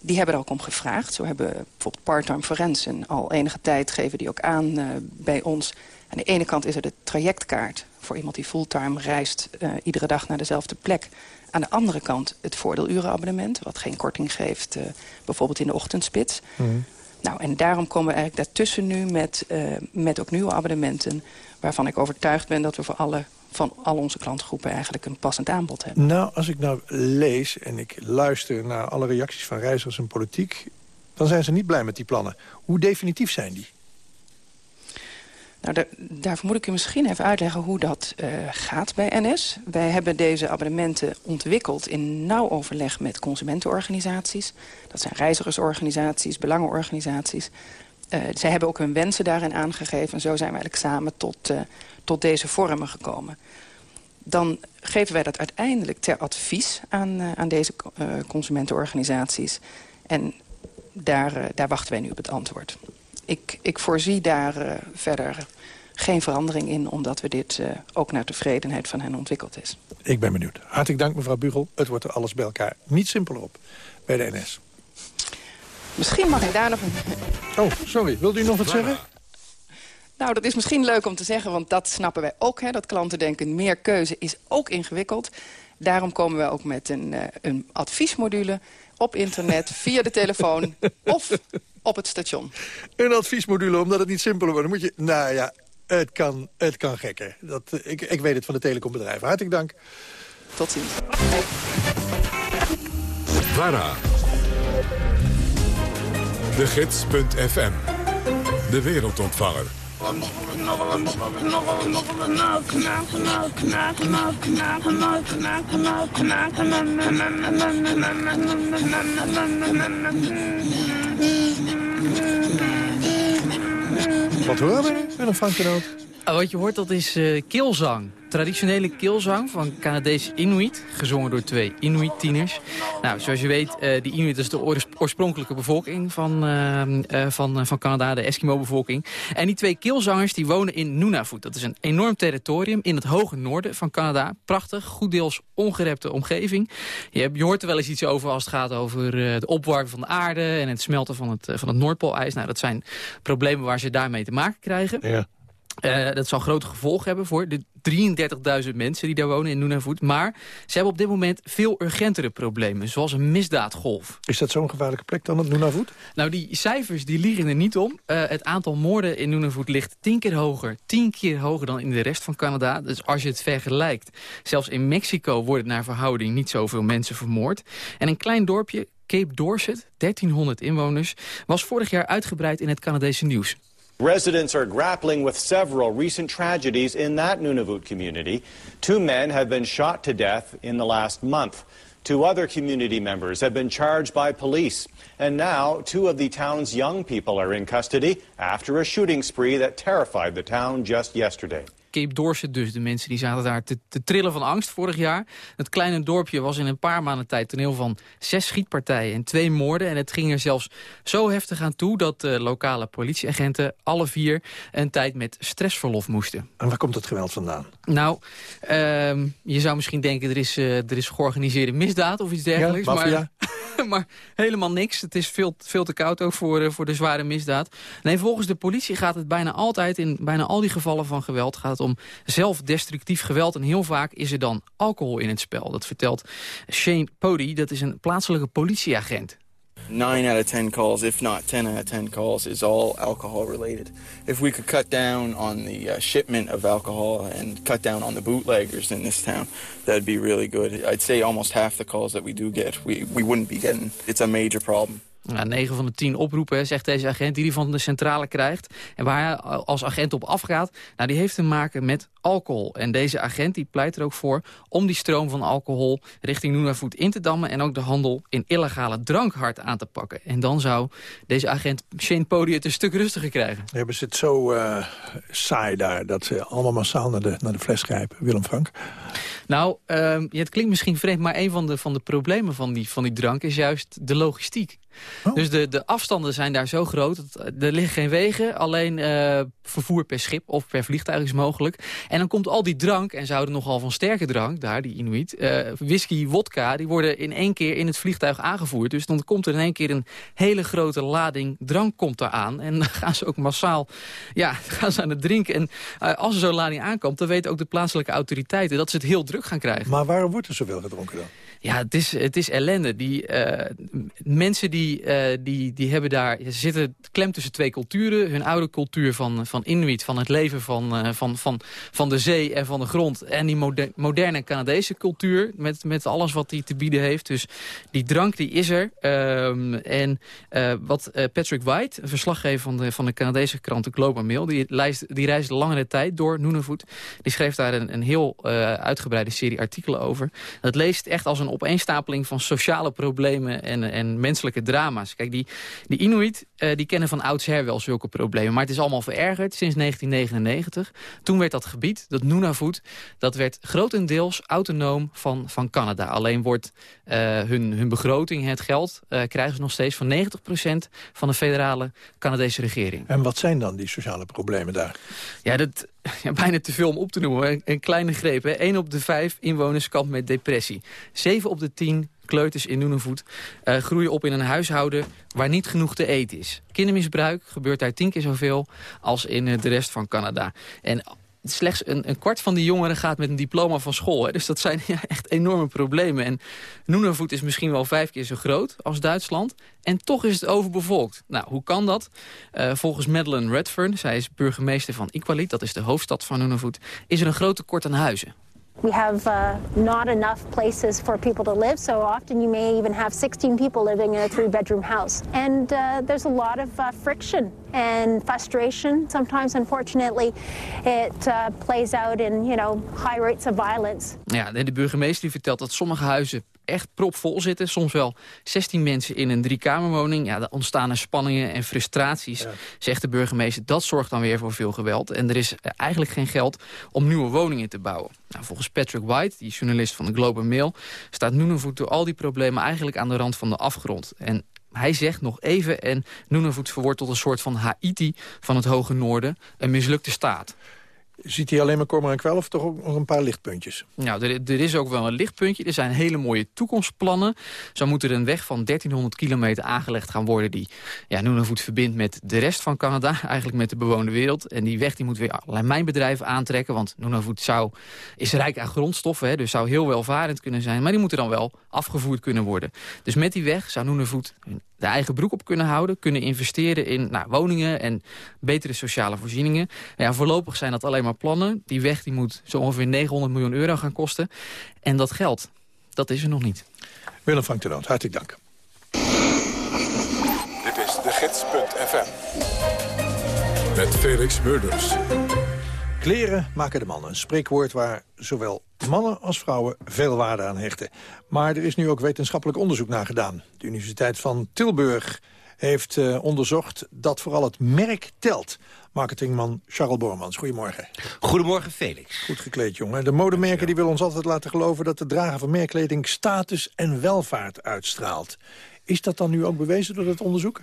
Speaker 22: Die hebben er ook om gevraagd. Zo hebben bijvoorbeeld Parttime Forensen al enige tijd geven die ook aan uh, bij ons. Aan de ene kant is er de trajectkaart voor iemand die fulltime reist uh, iedere dag naar dezelfde plek. Aan de andere kant het voordeelurenabonnement, wat geen korting geeft, uh, bijvoorbeeld in de ochtendspits. Mm. Nou, en daarom komen we eigenlijk daartussen nu met, uh, met ook nieuwe abonnementen... waarvan ik overtuigd ben dat we voor alle van al onze klantgroepen eigenlijk een passend aanbod hebben.
Speaker 9: Nou, als ik nou lees en ik luister naar alle reacties van reizigers en politiek... dan zijn ze niet blij met die plannen. Hoe definitief zijn die?
Speaker 22: Nou, daar, daarvoor moet ik u misschien even uitleggen hoe dat uh, gaat bij NS. Wij hebben deze abonnementen ontwikkeld in nauw overleg met consumentenorganisaties. Dat zijn reizigersorganisaties, belangenorganisaties. Uh, zij hebben ook hun wensen daarin aangegeven. En zo zijn we eigenlijk samen tot, uh, tot deze vormen gekomen. Dan geven wij dat uiteindelijk ter advies aan, aan deze consumentenorganisaties. En daar, daar wachten wij nu op het antwoord ik, ik voorzie daar uh, verder geen verandering in... omdat we dit uh, ook naar tevredenheid van hen ontwikkeld is.
Speaker 9: Ik ben benieuwd. Hartelijk dank, mevrouw Bugel. Het wordt er alles bij elkaar niet simpeler op bij de NS.
Speaker 22: Misschien mag ik daar nog een...
Speaker 9: Oh, sorry. Wilt u nog wat zeggen?
Speaker 22: Nou, dat is misschien leuk om te zeggen, want dat snappen wij ook. Hè, dat klanten denken, meer keuze is ook ingewikkeld. Daarom komen we ook met een, uh, een adviesmodule op internet, via de telefoon of op het station.
Speaker 9: Een adviesmodule, omdat het niet simpeler wordt. Dan moet je, nou ja, het kan, het kan gekker. Dat, eh, ik, ik weet het van de telecombedrijven. Hartelijk dank.
Speaker 22: Tot ziens.
Speaker 1: VARA. De Gids.fm. De wereldontvanger.
Speaker 9: Wat horen we, Willem Frankenoot?
Speaker 23: Uh, wat je hoort, dat is uh. Traditionele keelzang van Canadese Inuit, gezongen door twee Inuit-tieners. Nou, zoals je weet, uh, die Inuit is de oorspronkelijke bevolking van, uh, van, van Canada, de Eskimo-bevolking. En die twee keelzangers die wonen in Nunavut. Dat is een enorm territorium in het hoge noorden van Canada. Prachtig, goed deels ongerepte omgeving. Je, hebt, hoort er wel eens iets over als het gaat over de opwarming van de aarde... en het smelten van het, van het Noordpoolijs. Nou, dat zijn problemen waar ze daarmee te maken krijgen.
Speaker 9: Ja.
Speaker 23: Uh, dat zal grote gevolgen hebben voor de 33.000 mensen die daar wonen in Nunavut. Maar ze hebben op dit moment veel urgentere problemen, zoals een misdaadgolf.
Speaker 9: Is dat zo'n gevaarlijke plek dan, het Nunavut?
Speaker 23: Nou, die cijfers die liegen er niet om. Uh, het aantal moorden in Nunavut ligt tien keer hoger. Tien keer hoger dan in de rest van Canada. Dus als je het vergelijkt, zelfs in Mexico worden naar verhouding niet zoveel mensen vermoord. En een klein dorpje, Cape Dorset, 1300 inwoners, was vorig jaar uitgebreid in het Canadese nieuws.
Speaker 24: Residents are grappling with several recent tragedies in that Nunavut community. Two men have been shot to death in the last month. Two other community members have been charged by police. And now, two of the town's young people are in custody after a shooting spree that terrified the town just yesterday.
Speaker 23: Cape Dorset dus. De mensen die zaten daar te, te, trillen van angst vorig jaar. Het kleine dorpje was in een paar maanden tijd toneel van zes schietpartijen en twee moorden. En het ging er zelfs zo heftig aan toe dat de lokale politieagenten alle vier een tijd met stressverlof moesten.
Speaker 9: En waar komt het geweld vandaan?
Speaker 23: Nou, uh, je zou misschien denken er is, uh, er is georganiseerde misdaad of iets dergelijks.
Speaker 9: Ja,
Speaker 23: maar, maar helemaal niks. Het is veel, veel te koud ook voor, uh, voor de zware misdaad. Nee, volgens de politie gaat het bijna altijd, in bijna al die gevallen van geweld, gaat het om zelfdestructief geweld. En heel vaak is er dan alcohol in het spel. Dat vertelt Shane Pody, dat is een plaatselijke politieagent.
Speaker 25: 9 out of 10 calls, if not 10 out of 10 calls, is all alcohol related. If we could cut down on the uh, shipment of alcohol and cut down on the bootleggers in this town, that'd be really good. I'd say almost half the calls that we do get, we, we wouldn't be getting. It's a major problem.
Speaker 23: Ja, 9 van de 10 oproepen, zegt deze agent, die hij van de centrale krijgt. En waar hij als agent op afgaat, nou, die heeft te maken met alcohol. En deze agent die pleit er ook voor om die stroom van alcohol richting Nunavut in te dammen... en ook de handel in illegale drank hard aan te pakken. En dan zou deze agent Shane Pody het een stuk rustiger krijgen.
Speaker 9: Hebben ze het zo uh, saai daar dat ze allemaal massaal naar de, naar de fles grijpen, Willem Frank?
Speaker 23: Nou, uh, ja, het klinkt misschien vreemd, maar een van de, van de problemen van die, van die drank is juist de logistiek. Oh. Dus de, de afstanden zijn daar zo groot. Dat, er liggen geen wegen. Alleen uh, vervoer per schip of per vliegtuig is mogelijk. En dan komt al die drank, en ze houden nogal van sterke drank, daar, die Inuit. Uh, whisky, wodka, die worden in één keer in het vliegtuig aangevoerd. Dus dan komt er in één keer een hele grote lading drank komt daar aan. En dan gaan ze ook massaal ja, gaan ze aan het drinken. En uh, als er zo'n lading aankomt, dan weten ook de plaatselijke autoriteiten dat ze het heel druk gaan krijgen.
Speaker 9: Maar waarom wordt er zoveel gedronken dan?
Speaker 23: Ja, het is, het is ellende. Die, uh, mensen die, uh, die, die hebben daar, zitten klem tussen twee culturen. Hun oude cultuur van, van Inuit, van het leven van, uh, van, van, van de zee en van de grond. En die moder, moderne Canadese cultuur met, met alles wat die te bieden heeft. Dus die drank die is er. Um, en wat Patrick White, een verslaggever van de, van de Canadese krant de Globe and Mail... die, die reisde langere tijd door Nunavut. Die schreef daar een, een heel uitgebreide serie artikelen over. Dat leest echt als een opeenstapeling van sociale problemen en, en menselijke drama's. Kijk, die, die Inuit uh, die kennen van oudsher wel zulke problemen. Maar het is allemaal verergerd sinds 1999. Toen werd dat gebied, dat Nunavut, dat werd grotendeels autonoom van, van Canada. Alleen wordt uh, hun, hun begroting, het geld, uh, krijgen ze nog steeds van 90% van de federale Canadese regering.
Speaker 9: En wat zijn dan die sociale problemen daar?
Speaker 23: Ja, dat, ja, bijna te veel om op te noemen. Een, kleine greep. Hè. 1 op de 5 inwoners kampt met depressie. 7 op de 10 kleuters in Nunavut uh, groeien op in een huishouden waar niet genoeg te eten is. Kindermisbruik gebeurt daar tien keer zoveel als in uh, de rest van Canada. En slechts een, een, kwart van die jongeren gaat met een diploma van school. Hè. Dus dat zijn echt enorme problemen. En Nunavut is misschien wel vijf keer zo groot als Duitsland. En toch is het overbevolkt. Nou, hoe kan dat? Uh, volgens Madeleine Redfern, zij is burgemeester van Iqaluit... dat is de hoofdstad van Nunavut, is er een groot tekort aan huizen.
Speaker 26: We have uh, not enough places for people to live, so often you may even have 16 people living in a three-bedroom house. And uh, there's a lot of uh, friction and frustration. Sometimes, unfortunately, it uh, plays out in, you know, high rates of violence.
Speaker 23: Ja, de burgemeester die vertelt dat sommige huizen echt propvol zitten. Soms wel 16 mensen in een driekamerwoning. Ja, dan ontstaan er spanningen en frustraties, ja. zegt de burgemeester. Dat zorgt dan weer voor veel geweld. En er is eigenlijk geen geld om nieuwe woningen te bouwen. Nou, volgens Patrick White, die journalist van de Globe and Mail... staat Nunavut door al die problemen eigenlijk aan de rand van de afgrond. En hij zegt nog even, en Nunavut verwoordt tot een soort van Haiti van het hoge noorden, een mislukte staat.
Speaker 9: Ziet hij alleen maar kommer en of toch ook nog een paar lichtpuntjes?
Speaker 23: Nou, er, er, is ook wel een lichtpuntje. Er zijn hele mooie toekomstplannen. Zo moet er een weg van 1300 kilometer aangelegd gaan worden... die ja, Nunavut verbindt met de rest van Canada, eigenlijk met de bewoonde wereld. En die weg die moet weer allerlei mijnbedrijven aantrekken... want Nunavut zou, is rijk aan grondstoffen, hè, dus zou heel welvarend kunnen zijn. Maar die moeten dan wel afgevoerd kunnen worden. Dus met die weg zou Nunavut de eigen broek op kunnen houden... kunnen investeren in nou, woningen en betere sociale voorzieningen. Ja, voorlopig zijn dat alleen maar plannen. Die weg die moet zo ongeveer 900 miljoen euro gaan kosten. En dat geld, dat is er nog niet.
Speaker 9: Willem van Tenoot, hartelijk dank.
Speaker 1: Dit is de gids.fm. Met Felix Murders.
Speaker 9: Kleren maken de mannen. Een spreekwoord waar zowel mannen als vrouwen veel waarde aan hechten. Maar er is nu ook wetenschappelijk onderzoek naar gedaan. De Universiteit van Tilburg heeft uh, onderzocht dat vooral het merk telt. Marketingman Charles Bormans, goedemorgen.
Speaker 27: Goedemorgen, Felix.
Speaker 9: Goed gekleed, jongen. De modemerken die willen ons altijd laten geloven... dat het dragen van merkkleding status en welvaart uitstraalt. Is dat dan nu ook bewezen door het onderzoek?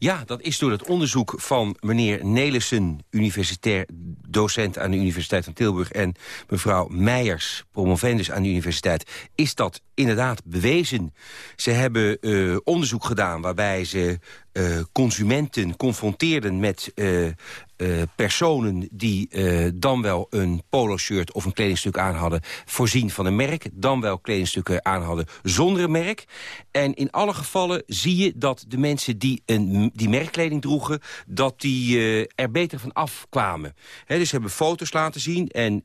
Speaker 27: Ja, dat is door het onderzoek van meneer Nelissen... universitair docent aan de Universiteit van Tilburg... en mevrouw Meijers, promovendus aan de universiteit... is dat inderdaad bewezen. Ze hebben uh, onderzoek gedaan waarbij ze uh, consumenten confronteerden met uh, personen die dan wel een polo-shirt of een kledingstuk aan hadden... voorzien van een merk, dan wel kledingstukken aan hadden zonder een merk. En in alle gevallen zie je dat de mensen die, een, die merkkleding droegen... dat die er beter van afkwamen. Dus ze hebben foto's laten zien en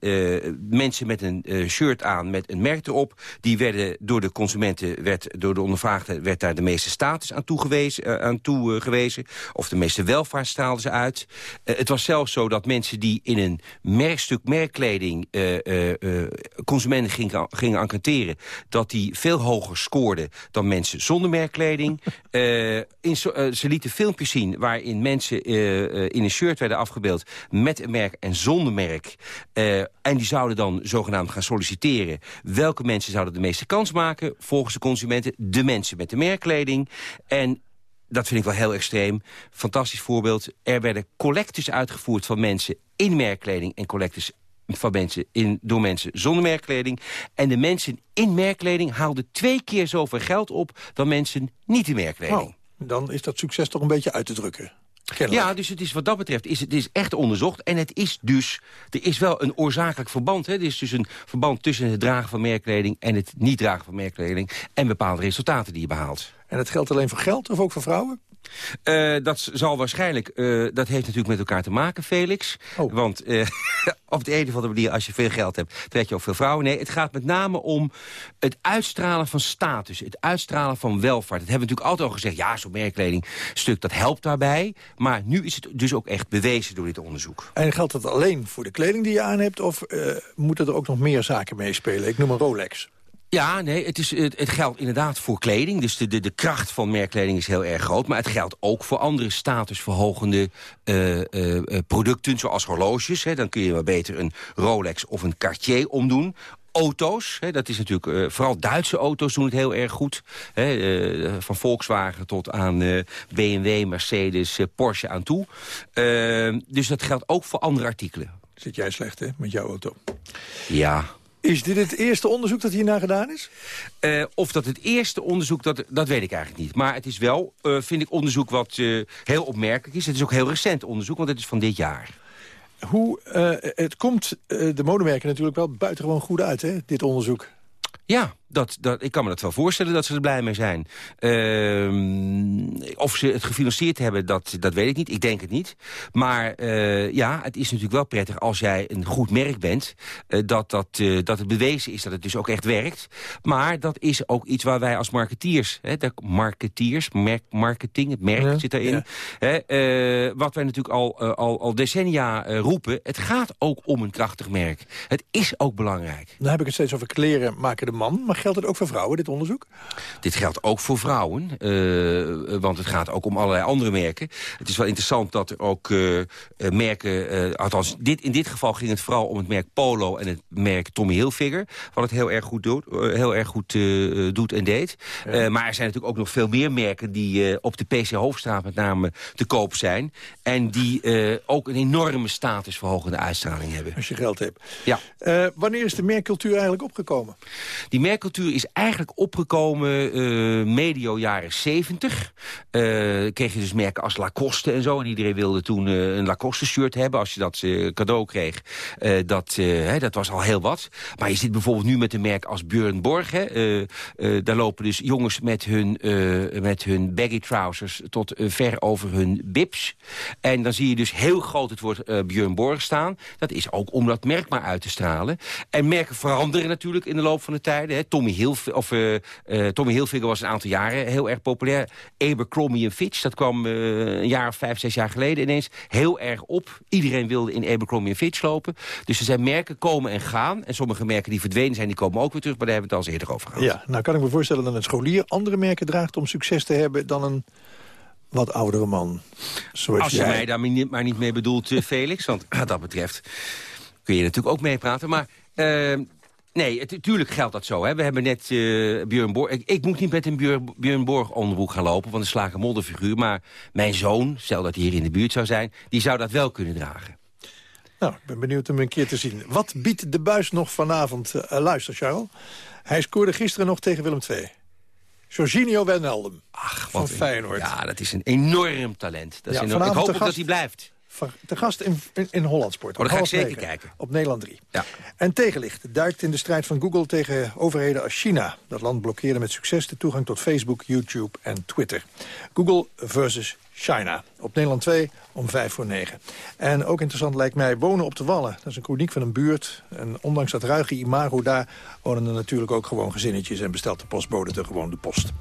Speaker 27: mensen met een shirt aan met een merk erop... die werden door de consumenten, werd, door de ondervraagden... werd daar de meeste status aan toegewezen, aan toegewezen of de meeste welvaart straalden ze uit het was zelfs zo dat mensen die in een merkstuk merkkleding uh, uh, consumenten gingen, gingen enquêteren... dat die veel hoger scoorden dan mensen zonder merkkleding. in, ze lieten filmpjes zien waarin mensen in een shirt werden afgebeeld... met een merk en zonder merk. en die zouden dan zogenaamd gaan solliciteren. Welke mensen zouden de meeste kans maken? Volgens de consumenten de mensen met de merkkleding. En dat vind ik wel heel extreem. Fantastisch voorbeeld. Er werden collectes uitgevoerd van mensen in merkkleding... en collectes van mensen in, door mensen zonder merkkleding. En de mensen in merkkleding haalden twee keer zoveel geld op... dan mensen niet in merkkleding.
Speaker 9: Oh, dan is dat succes toch een beetje uit te drukken.
Speaker 27: Ja, dus het is wat dat betreft is het is echt onderzocht. En het is dus, er is wel een oorzakelijk verband. Hè. Er is dus een verband tussen het dragen van merkkleding... en het niet dragen van merkkleding... en bepaalde resultaten die je behaalt.
Speaker 9: En dat geldt alleen voor geld of ook voor vrouwen?
Speaker 27: Uh, dat zal waarschijnlijk, uh, dat heeft natuurlijk met elkaar te maken, Felix. Oh. Want uh, op de een of andere manier, als je veel geld hebt, trek je ook veel vrouwen. Nee, het gaat met name om het uitstralen van status, het uitstralen van welvaart. Dat hebben we natuurlijk altijd al gezegd, ja, zo'n merkkleding-stuk, dat helpt daarbij. Maar nu is het dus ook echt bewezen door dit onderzoek.
Speaker 9: En geldt dat alleen voor de kleding die je aan hebt, of moeten er ook nog meer zaken meespelen? Ik noem een Rolex.
Speaker 27: Ja, nee, het, is, het, het, geldt inderdaad voor kleding. Dus de, de, de kracht van merkkleding is heel erg groot. Maar het geldt ook voor andere statusverhogende uh, uh, producten, zoals horloges. Hè. Dan kun je maar beter een Rolex of een Cartier omdoen auto's. Hè, dat is natuurlijk, uh, vooral Duitse auto's doen het heel erg goed. Hè, uh, van Volkswagen tot aan uh, BMW, Mercedes, Porsche aan toe. dus dat geldt ook voor andere artikelen.
Speaker 9: Zit jij slecht, hè, met jouw auto?
Speaker 27: Ja,
Speaker 9: is dit het eerste onderzoek dat hierna gedaan is?
Speaker 27: Uh, of dat het eerste onderzoek, dat, dat weet ik eigenlijk niet. Maar het is wel, uh, vind ik, onderzoek wat uh, heel opmerkelijk is. Het is ook heel recent onderzoek, want het is van dit jaar.
Speaker 9: Hoe, het komt de modemerken natuurlijk wel buitengewoon goed uit, hè, dit onderzoek.
Speaker 27: Ja, dat, dat, ik kan me dat wel voorstellen dat ze er blij mee zijn. Uh, of ze het gefinancierd hebben, dat, dat weet ik niet. Ik denk het niet. Maar uh, ja, het is natuurlijk wel prettig als jij een goed merk bent... Uh, dat, dat, uh, dat het bewezen is dat het dus ook echt werkt. Maar dat is ook iets waar wij als marketeers... Hè, de marketeers, merk, marketing, het merk ja, zit daarin... Ja. Hè, wat wij natuurlijk al, al, al decennia roepen... het gaat ook om een krachtig merk. Het is ook belangrijk.
Speaker 9: Dan heb ik het steeds over kleren maken de man... Maar geldt het ook voor vrouwen, dit onderzoek?
Speaker 27: Dit geldt ook voor vrouwen, uh, want het gaat ook om allerlei andere merken. Het is wel interessant dat er ook uh, merken, uh, althans dit, in dit geval ging het vooral om het merk Polo en het merk Tommy Hilfiger, wat het heel erg goed doet, heel erg goed doet en deed. Ja. maar er zijn natuurlijk ook nog veel meer merken die op de PC Hoofdstraat met name te koop zijn. En die ook een enorme statusverhogende uitstraling hebben.
Speaker 9: Als je geld hebt.
Speaker 27: Ja.
Speaker 9: wanneer is de merkcultuur eigenlijk opgekomen?
Speaker 27: Die merkcultuur is eigenlijk opgekomen uh, medio jaren 70. Uh, kreeg je dus merken als Lacoste en zo. En iedereen wilde toen uh, een Lacoste shirt hebben. Als je dat cadeau kreeg, dat, hè, dat was al heel wat. Maar je zit bijvoorbeeld nu met een merk als Björn Borg. Hè. daar lopen dus jongens met hun, met hun baggy trousers tot ver over hun bips. En dan zie je dus heel groot het woord Björn Borg staan. Dat is ook om dat merk maar uit te stralen. En merken veranderen natuurlijk in de loop van de tijden. Hè. Tommy, Hilf of, uh, uh, Tommy Hilfiger was een aantal jaren heel erg populair. Abercrombie Fitch, dat kwam uh, een jaar of vijf, zes jaar geleden ineens heel erg op. Iedereen wilde in Abercrombie Fitch lopen. Dus er zijn merken komen en gaan. En sommige merken die verdwenen zijn, die komen ook weer terug. Maar daar hebben we het al eens eerder over gehad.
Speaker 9: Ja, nou kan ik me voorstellen dat een scholier andere merken draagt... om succes te hebben dan een wat oudere man.
Speaker 27: Zoals Als je
Speaker 9: jij.
Speaker 27: mij daar maar niet mee bedoelt, Felix. Want wat dat betreft kun je natuurlijk ook meepraten. Maar... Nee, natuurlijk geldt dat zo. Hè. We hebben net uh, Björn Borg... Ik, ik, moet niet met een Björn, Björn Borg onderbroek gaan lopen... want een slagen modderfiguur. Maar mijn zoon, stel dat hij hier in de buurt zou zijn... die zou dat wel kunnen dragen.
Speaker 9: Nou, ik ben benieuwd om een keer te zien. Wat biedt de buis nog vanavond? Uh, luister, Charles. Hij scoorde gisteren nog tegen Willem II. Jorginho Wijnaldum
Speaker 27: Ach,
Speaker 9: van Feyenoord.
Speaker 27: Ja, dat is een enorm talent. Dat is enorm. Ik hoop ook dat hij blijft
Speaker 9: te gast in, in, in Hollandsport.
Speaker 27: Oh, dat ga ik zeker kijken.
Speaker 9: Op Nederland 3.
Speaker 27: Ja.
Speaker 9: En tegenlicht duikt in de strijd van Google tegen overheden als China. Dat land blokkeerde met succes de toegang tot Facebook, YouTube en Twitter. Google versus China. Op Nederland 2 om 5 voor 9. En ook interessant lijkt mij wonen op de Wallen. Dat is een chroniek van een buurt. En ondanks dat ruige imago daar wonen er natuurlijk ook gewoon gezinnetjes... en bestelt de postbode er gewoon de post.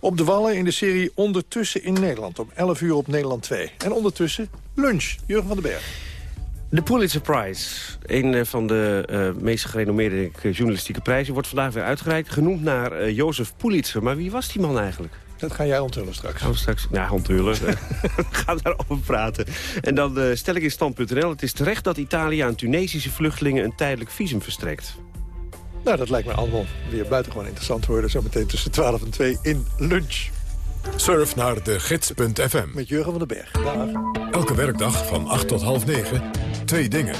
Speaker 9: Op de Wallen in de serie Ondertussen in Nederland. Om 11 uur op Nederland 2. En ondertussen lunch. Jurgen van den Berg.
Speaker 28: De Pulitzer Prize, een eh, van de uh, meest gerenommeerde journalistieke prijzen... wordt vandaag weer uitgereikt, genoemd naar uh, Jozef Pulitzer. Maar wie was die man eigenlijk?
Speaker 9: Dat ga jij onthullen straks.
Speaker 28: Gaan we straks, ja, onthullen. we gaan daarover praten. En dan uh, stel ik in stand.nl. Het is terecht dat Italië aan Tunesische vluchtelingen een tijdelijk visum verstrekt.
Speaker 9: Nou, dat lijkt me allemaal weer buitengewoon interessant worden. Zometeen tussen 12 en 2 in lunch.
Speaker 1: Surf naar de gids.fm.
Speaker 9: Met Jurgen van den Berg. Dag.
Speaker 1: Elke werkdag van 8 tot half 9. Twee dingen.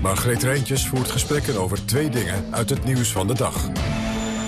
Speaker 1: Margreet Rijntjes voert gesprekken over twee dingen uit het nieuws van de dag.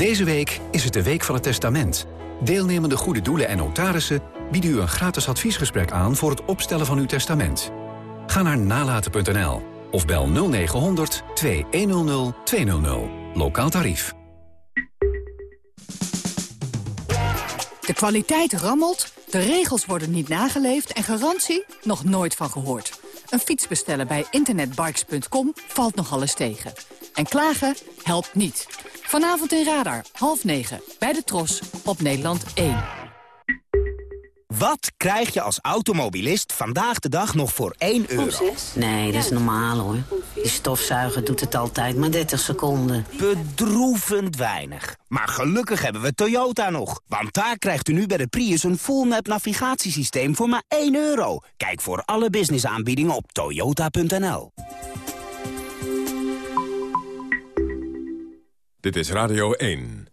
Speaker 29: Deze week is het de Week van het Testament. Deelnemende goede doelen en notarissen bieden u een gratis adviesgesprek aan... voor het opstellen van uw testament. Ga naar nalaten.nl of bel 0900 2100 200. Lokaal tarief.
Speaker 30: De kwaliteit rammelt, de regels worden niet nageleefd... en garantie nog nooit van gehoord. Een fiets bestellen bij internetbikes.com valt nogal eens tegen. En klagen helpt niet. Vanavond in Radar, half negen, bij de Tros, op Nederland 1.
Speaker 31: Wat krijg je als automobilist vandaag de dag nog voor 1 euro?
Speaker 32: Nee, dat is normaal hoor. Die stofzuiger doet het altijd maar 30 seconden.
Speaker 31: Bedroevend weinig. Maar gelukkig hebben we Toyota nog. Want daar krijgt u nu bij de Prius een full-map navigatiesysteem voor maar 1 euro. Kijk voor alle businessaanbiedingen op toyota.nl.
Speaker 1: Dit is Radio 1.